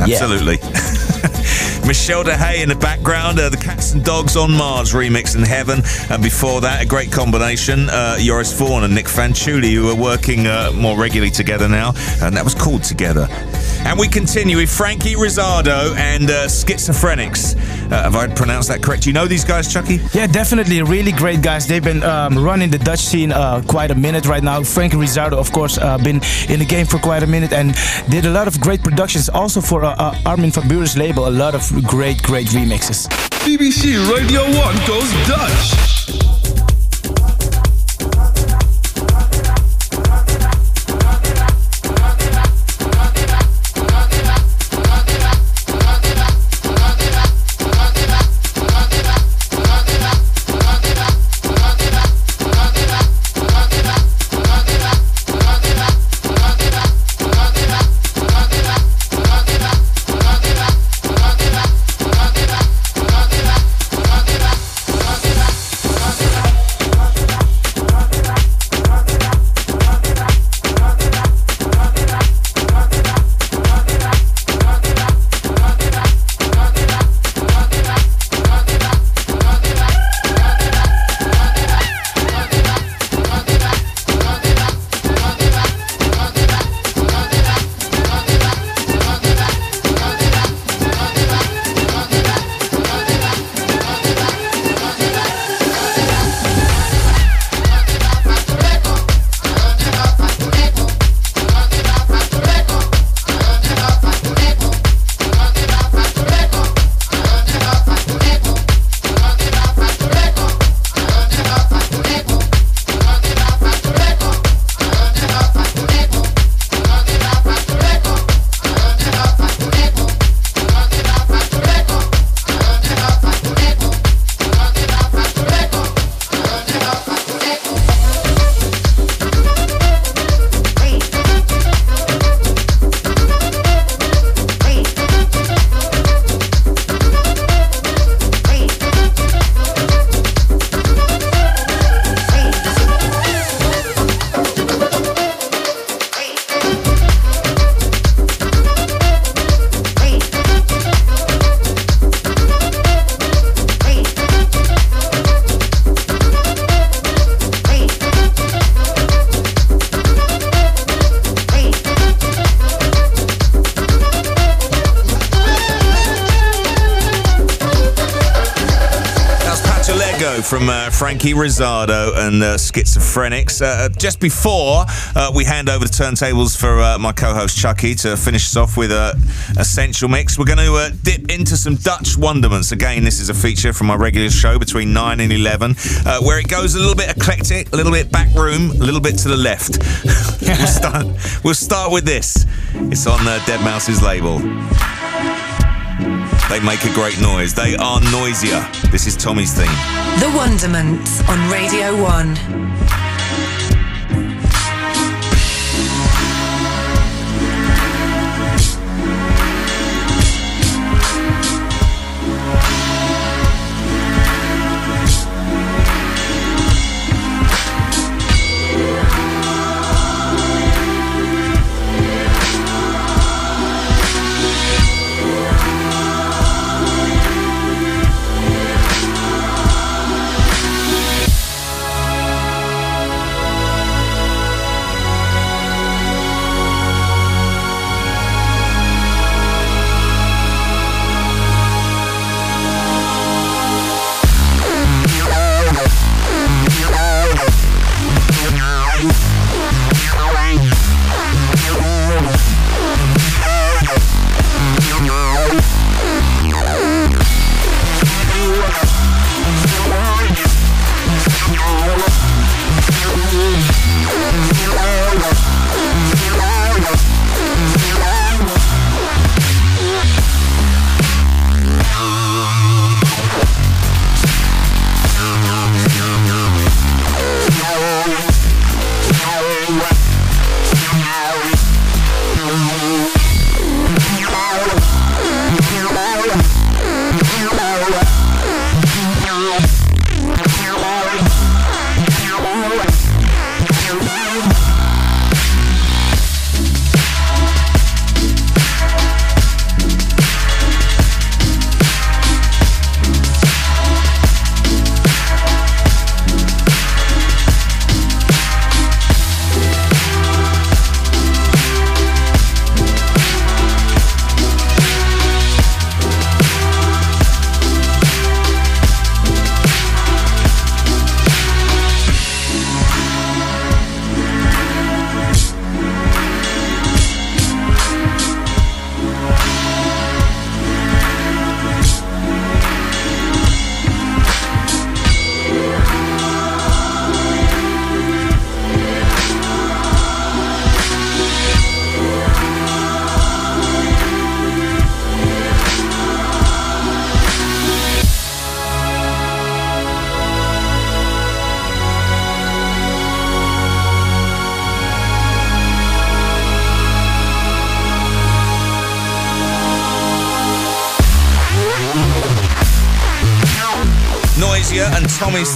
Absolutely. Michel de Hey in the background, uh, the Cats and Dogs on Mars remix in Heaven. And before that, a great combination, uh, Joris Voorn and Nick Fanciulli, who are working uh, more regularly together now. And that was called Together. And we continue with Franky Rizardo and uh, Schizophrenics. Uh, have I pronounced that correct? Do you know these guys, Chuckie? Yeah, definitely. Really great guys. They've been um, running the Dutch scene uh, quite a minute right now. Franky Rizardo, of course, uh, been in the game for quite a minute and did a lot of great productions. Also for uh, uh, Armin van Buuren's label, a lot of great, great remixes. BBC Radio 1 goes Dutch. Franky Rizardo and uh, Schizophrenics. Uh, just before uh, we hand over the turntables for uh, my co-host Chuckie to finish us off with a essential mix, we're going to uh, dip into some Dutch wonderments. Again, this is a feature from my regular show between nine and eleven, uh, where it goes a little bit eclectic, a little bit back room, a little bit to the left. we'll start. We'll start with this. It's on uh, Deadmau5's label. They make a great noise. They are Noisia. This is Tommy's theme. The Wonderments on Radio 1.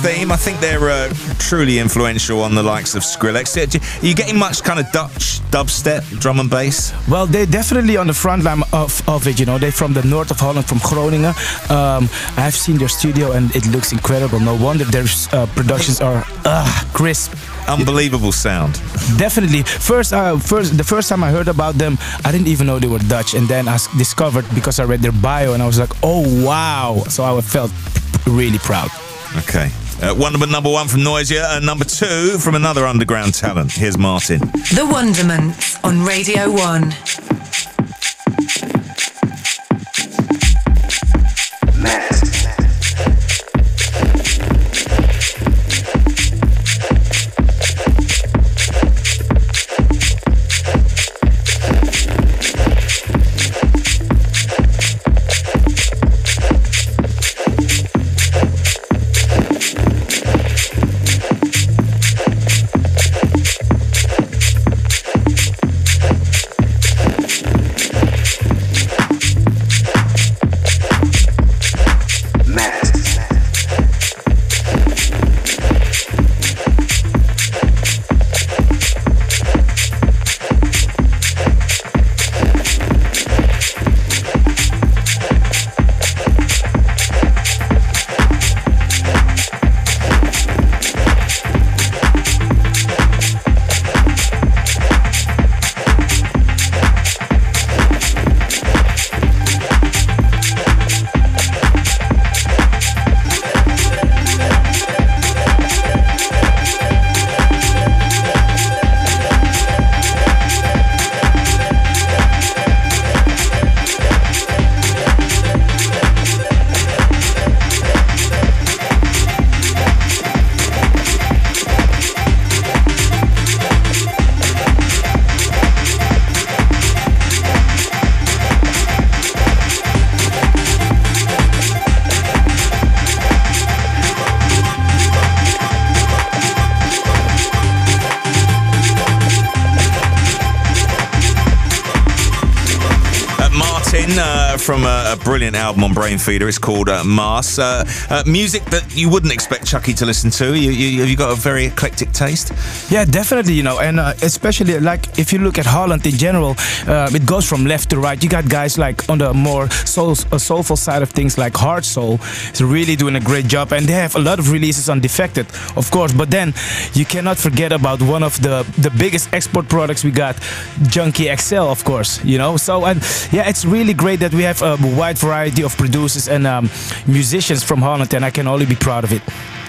Theme. I think they're uh, truly influential on the likes of Skrillex. Are you getting much kind of Dutch dubstep, drum and bass? Well, they're definitely on the front line of, of it. You know, they're from the north of Holland, from Groningen. Um, I've seen their studio and it looks incredible. No wonder their uh, productions are uh, crisp. Unbelievable sound. Definitely. First, uh, first, the first time I heard about them, I didn't even know they were Dutch, and then I discovered because I read their bio, and I was like, oh wow! So I felt really proud. Okay. Uh, Wonderment number one from Noisia and number two from another underground talent. Here's Martyn. The Wonderments on Radio 1. Brilliant album on Brainfeeder. It's called uh, Mars. Uh, uh, music that you wouldn't expect Chuckie to listen to. You, you, have you got a very eclectic taste? Yeah, definitely, you know, and uh, especially like if you look at Holland in general, uh, it goes from left to right. You got guys like on the more soul, uh, soulful side of things, like Hardsoul, is really doing a great job, and they have a lot of releases on Defected, of course. But then you cannot forget about one of the the biggest export products we got, Junkie XL, of course. You know, so and yeah, it's really great that we have a wide variety of producers and um, musicians from Holland, and I can only be proud of it.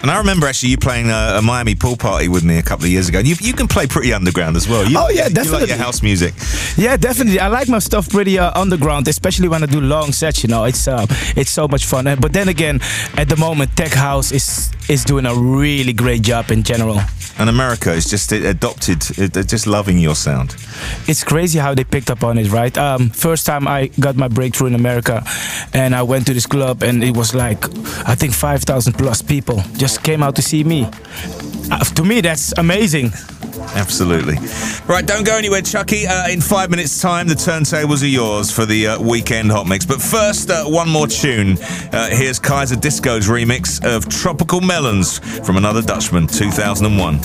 And I remember actually you playing a, a Miami pool party with me a couple of years ago. And you, you can play pretty underground as well. You, Oh, yeah, You like definitely. your house music. Yeah, definitely. I like my stuff pretty uh, underground, especially when I do long sets. You know, it's uh, it's so much fun. Uh, But then again, at the moment, tech house is is doing a really great job in general. And America is just adopted, they're just loving your sound. It's crazy how they picked up on it, right? Um, first time I got my breakthrough in America, and I went to this club, and it was like I think five thousand plus people just came out to see me. Uh, to me, that's amazing. Absolutely. Right, don't go anywhere, Chuckie. Uh, in five minutes' time, the turntables are yours for the uh, weekend hot mix. But first, uh, one more tune. Uh, here's Kaiserdisco's remix of Tropical Melons from another Dutchman, 2001.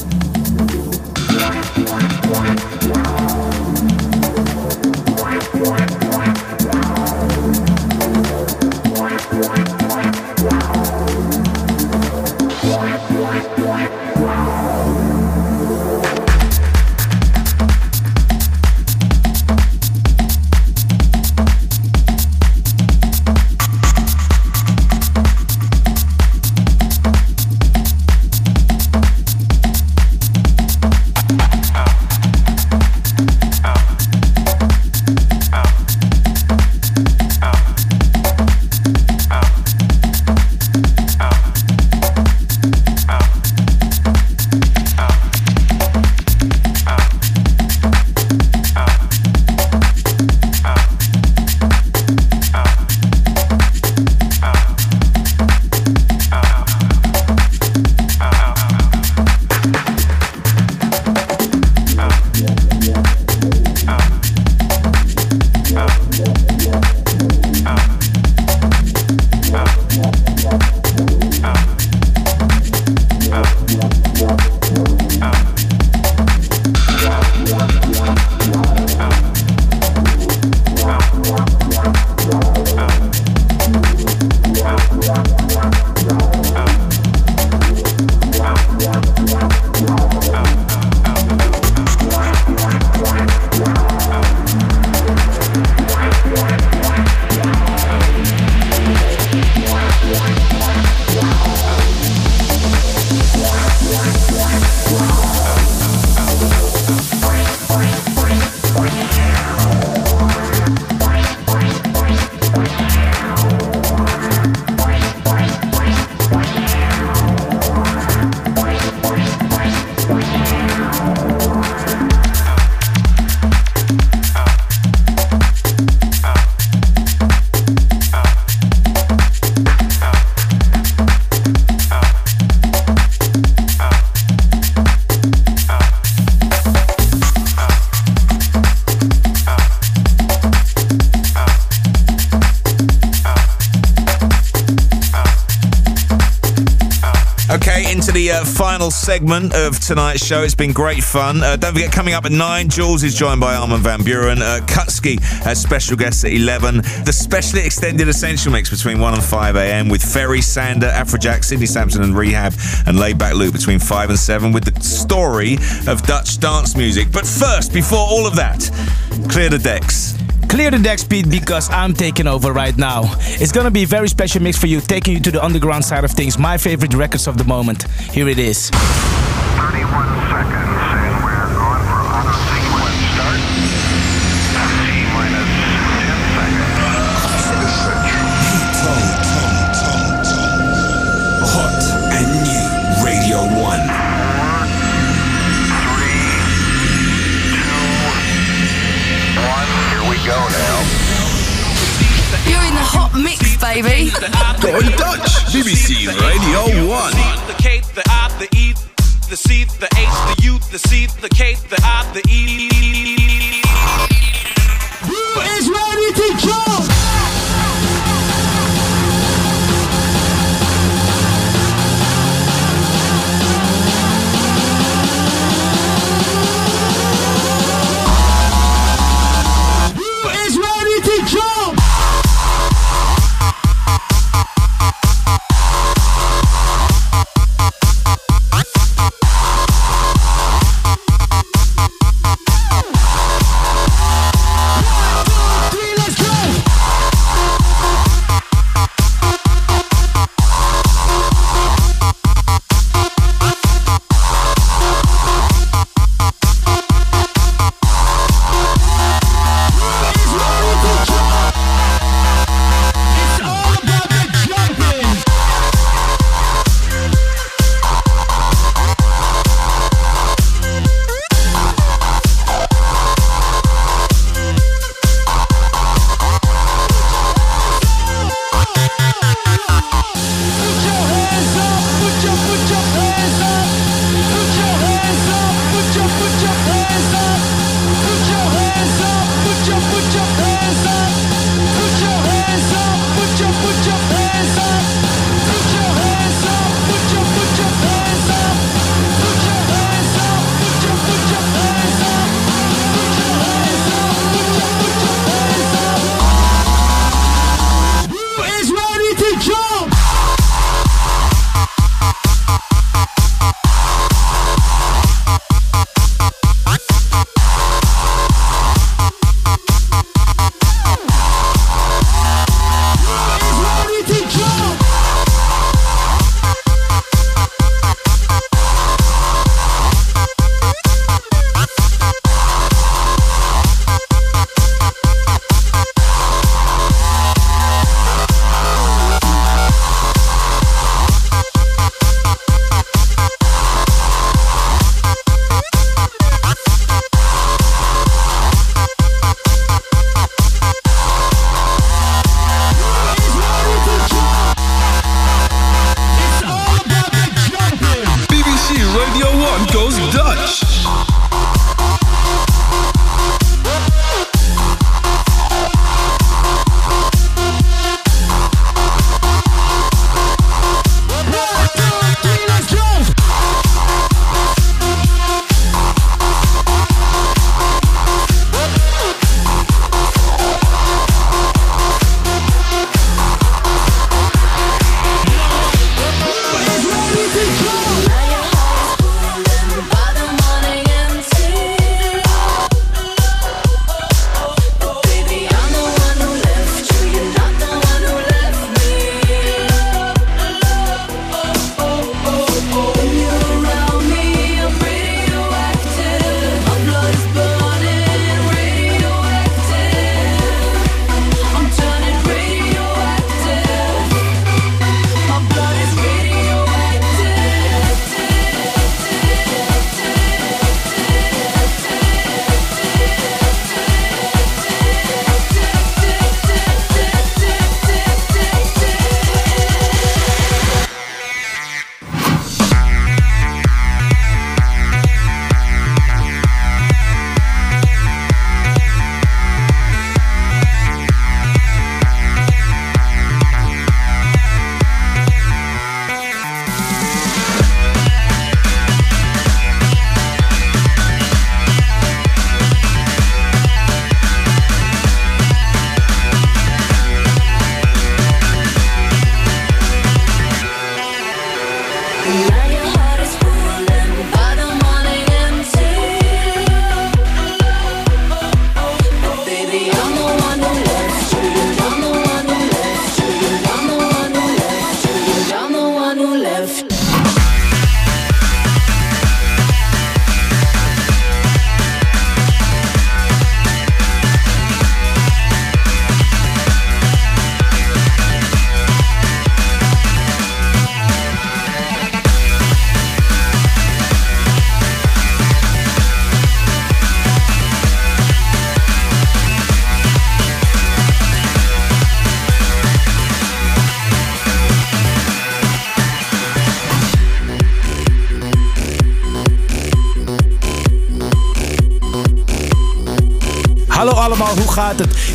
Segment of tonight's show. It's been great fun. Uh, don't forget, coming up at 9, Jules is joined by Armin Van Buuren. Uh, Kutski as special guest at 11. The specially extended Essential Mix between 1 and 5 a.m. with Ferry, Sander, Afrojack, Sidney Samson and R3hab and Laidback Luke between 5 and 7 with the story of Dutch dance music. But first, before all of that, clear the decks. Clear the decks, Pete, because I'm taking over right now. It's gonna be a very special mix for you, taking you to the underground side of things. My favorite records of the moment. Here it is. Going Dutch. BBC Radio 1. The the I, the E, the C, the H, the U, the C, the K, the I, the E.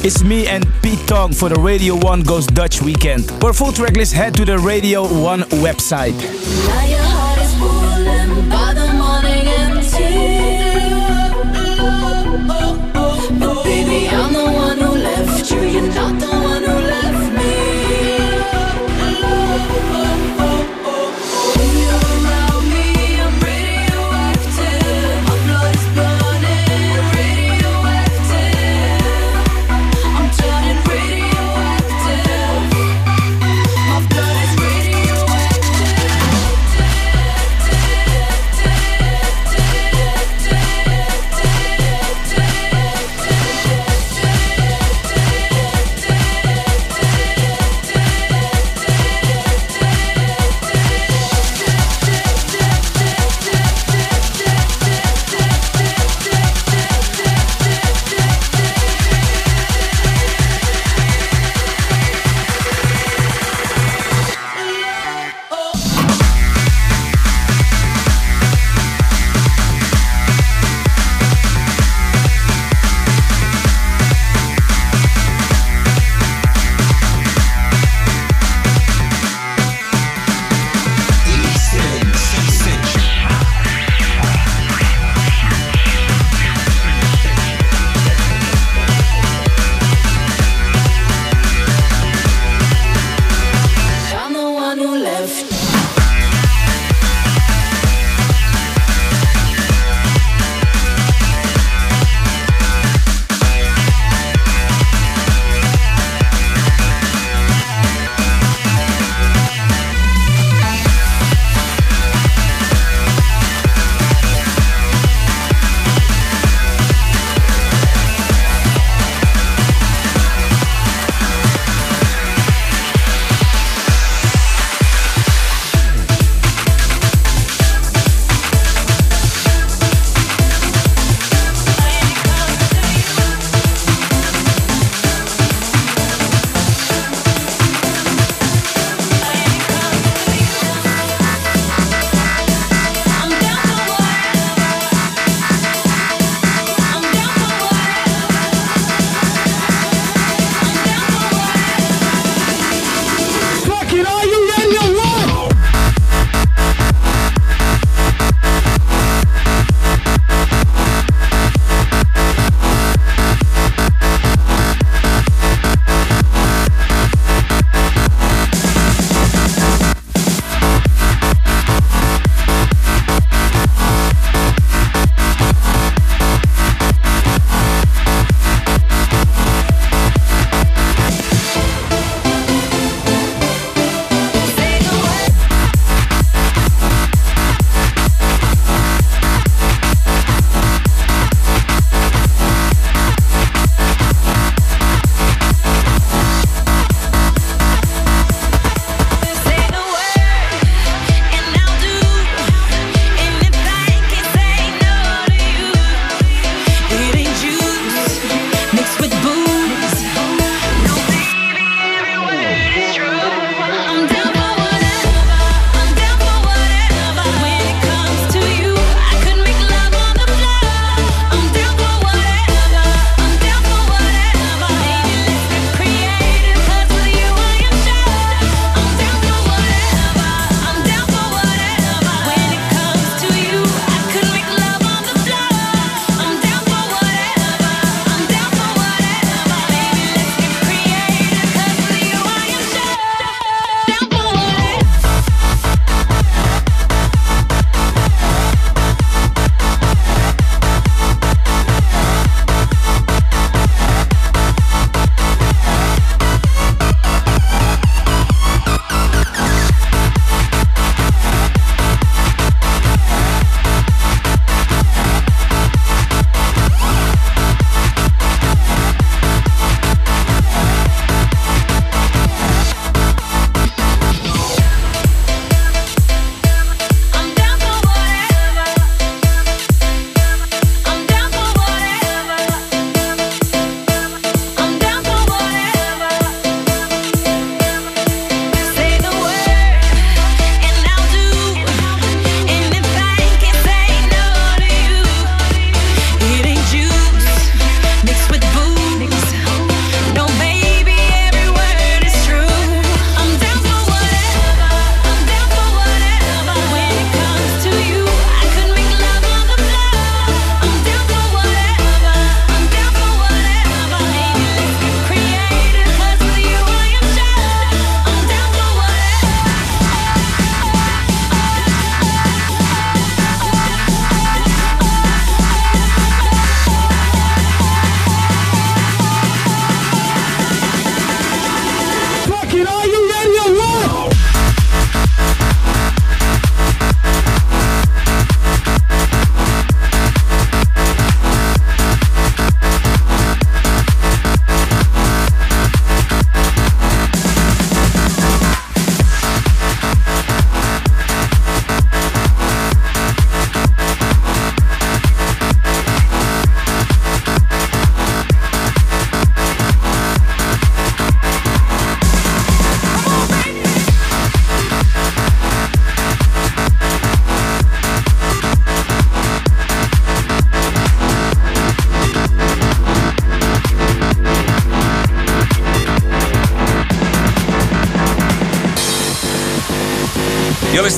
It's me and Pete Tong for the Radio 1 Goes Dutch Weekend. For full tracklist, head to the Radio 1 website.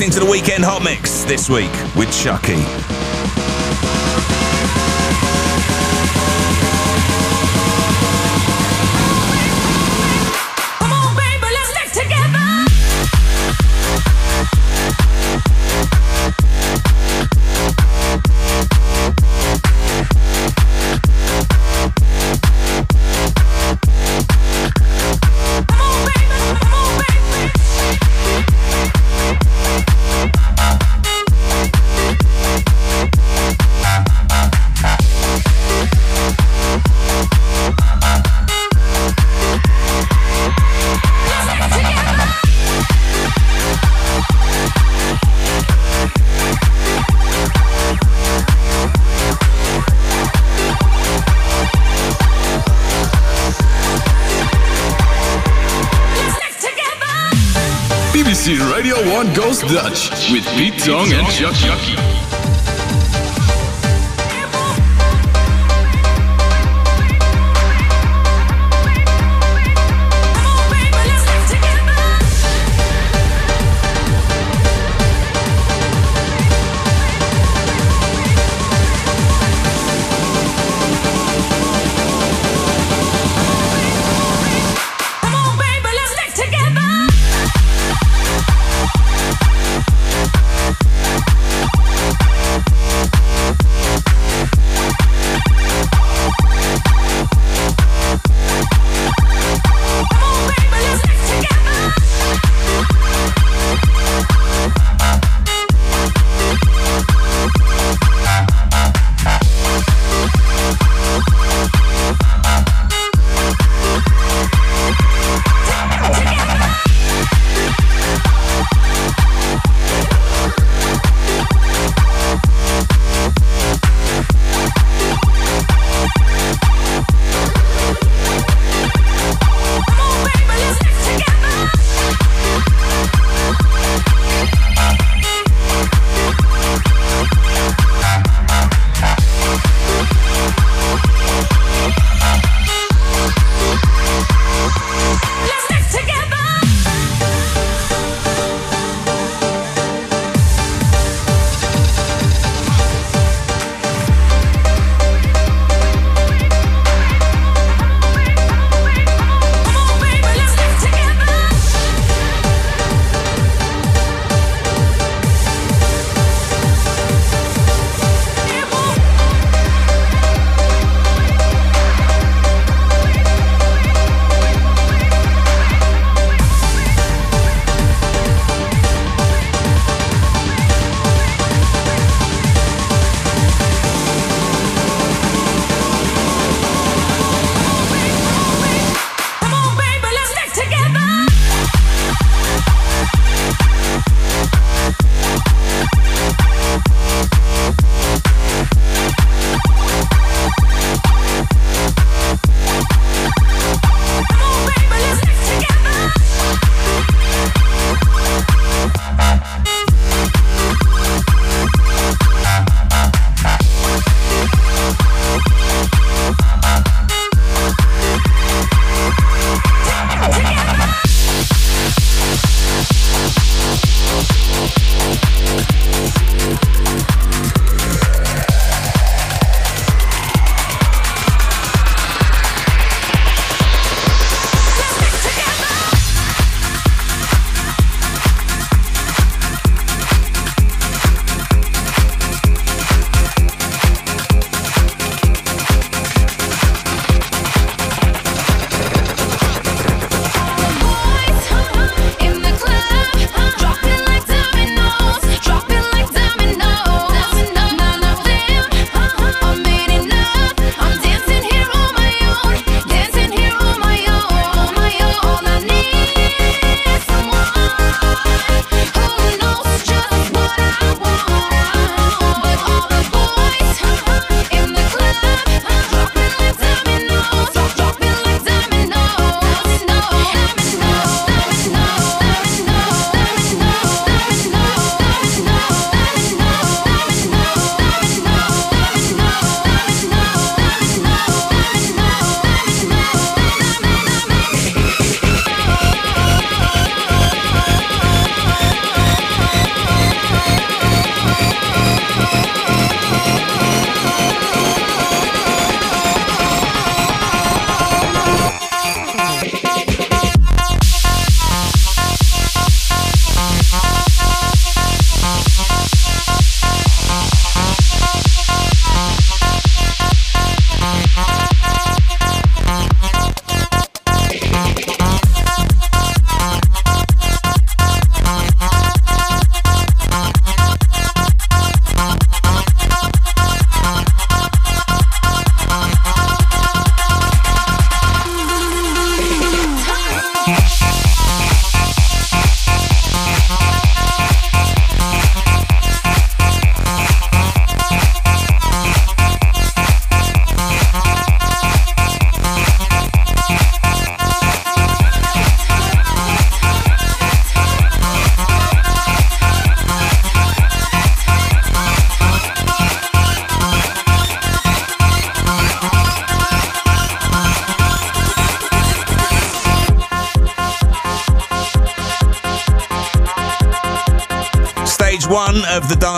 Listening to the Weekend Hot Mix this week with Chuckie. With Pete Tong and Chuckie. Together.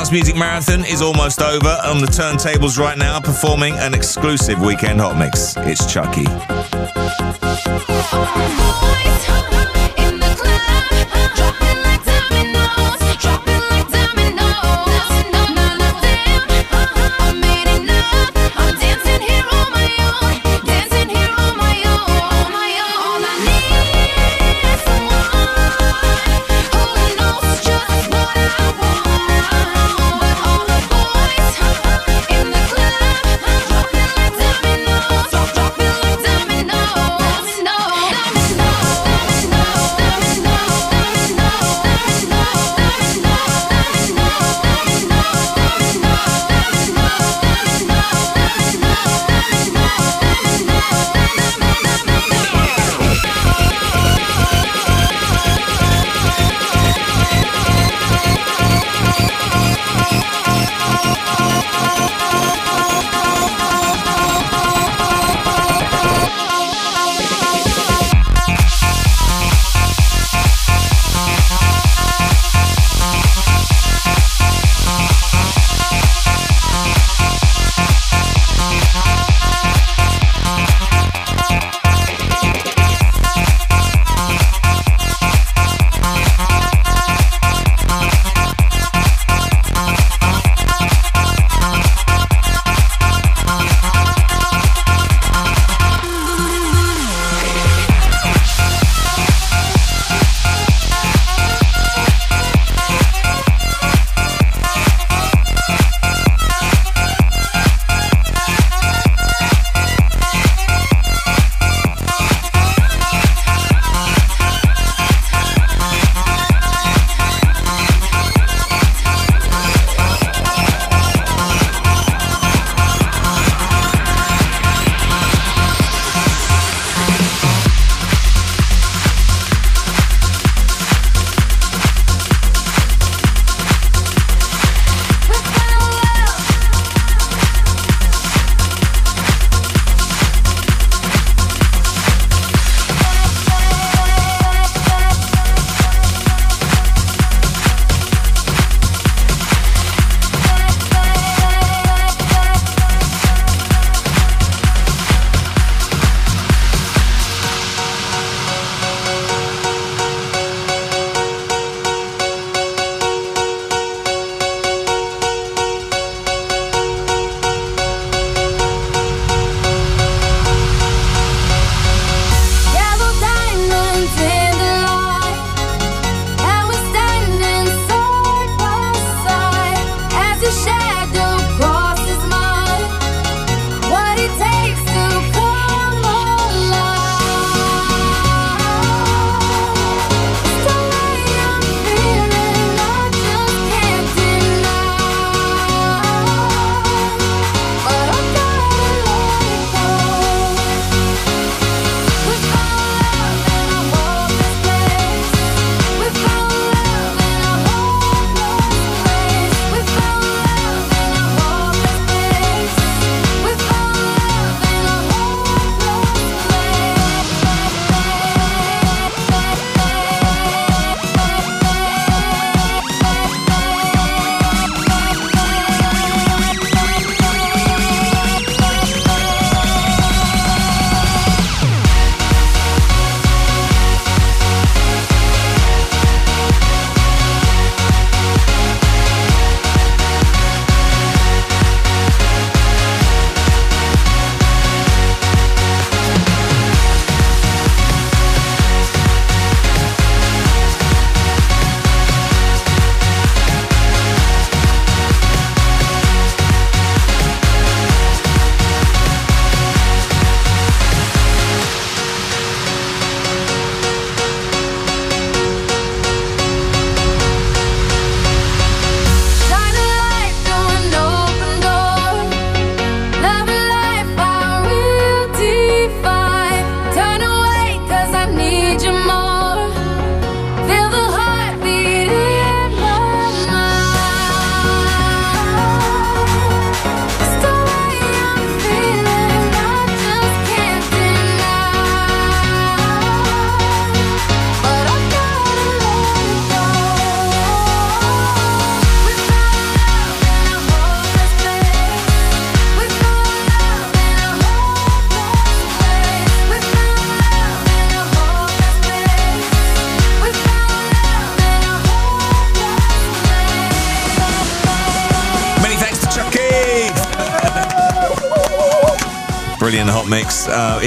Dance Music Marathon is almost over. On the turntables right now, performing an exclusive weekend hot mix. It's Chuckie.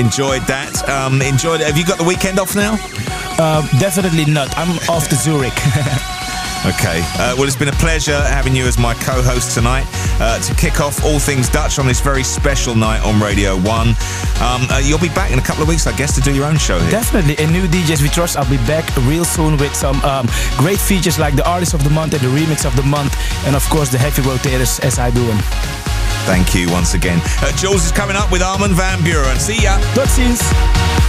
Enjoyed that. Um, enjoyed it. Have you got the weekend off now? Uh, definitely not. I'm off to Zurich. Okay. Uh, well, it's been a pleasure having you as my co-host tonight uh, to kick off all things Dutch on this very special night on Radio One. Um, uh, you'll be back in a couple of weeks, I guess, to do your own show here. Definitely. In New DJs We Trust, I'll be back real soon with some um, great features like the Artist of the Month and the Remix of the Month, and of course the Heavy Rotators as I do them. Thank you once again. Uh, Jules is coming up with Armin van Buuren. See ya. Tot ziens.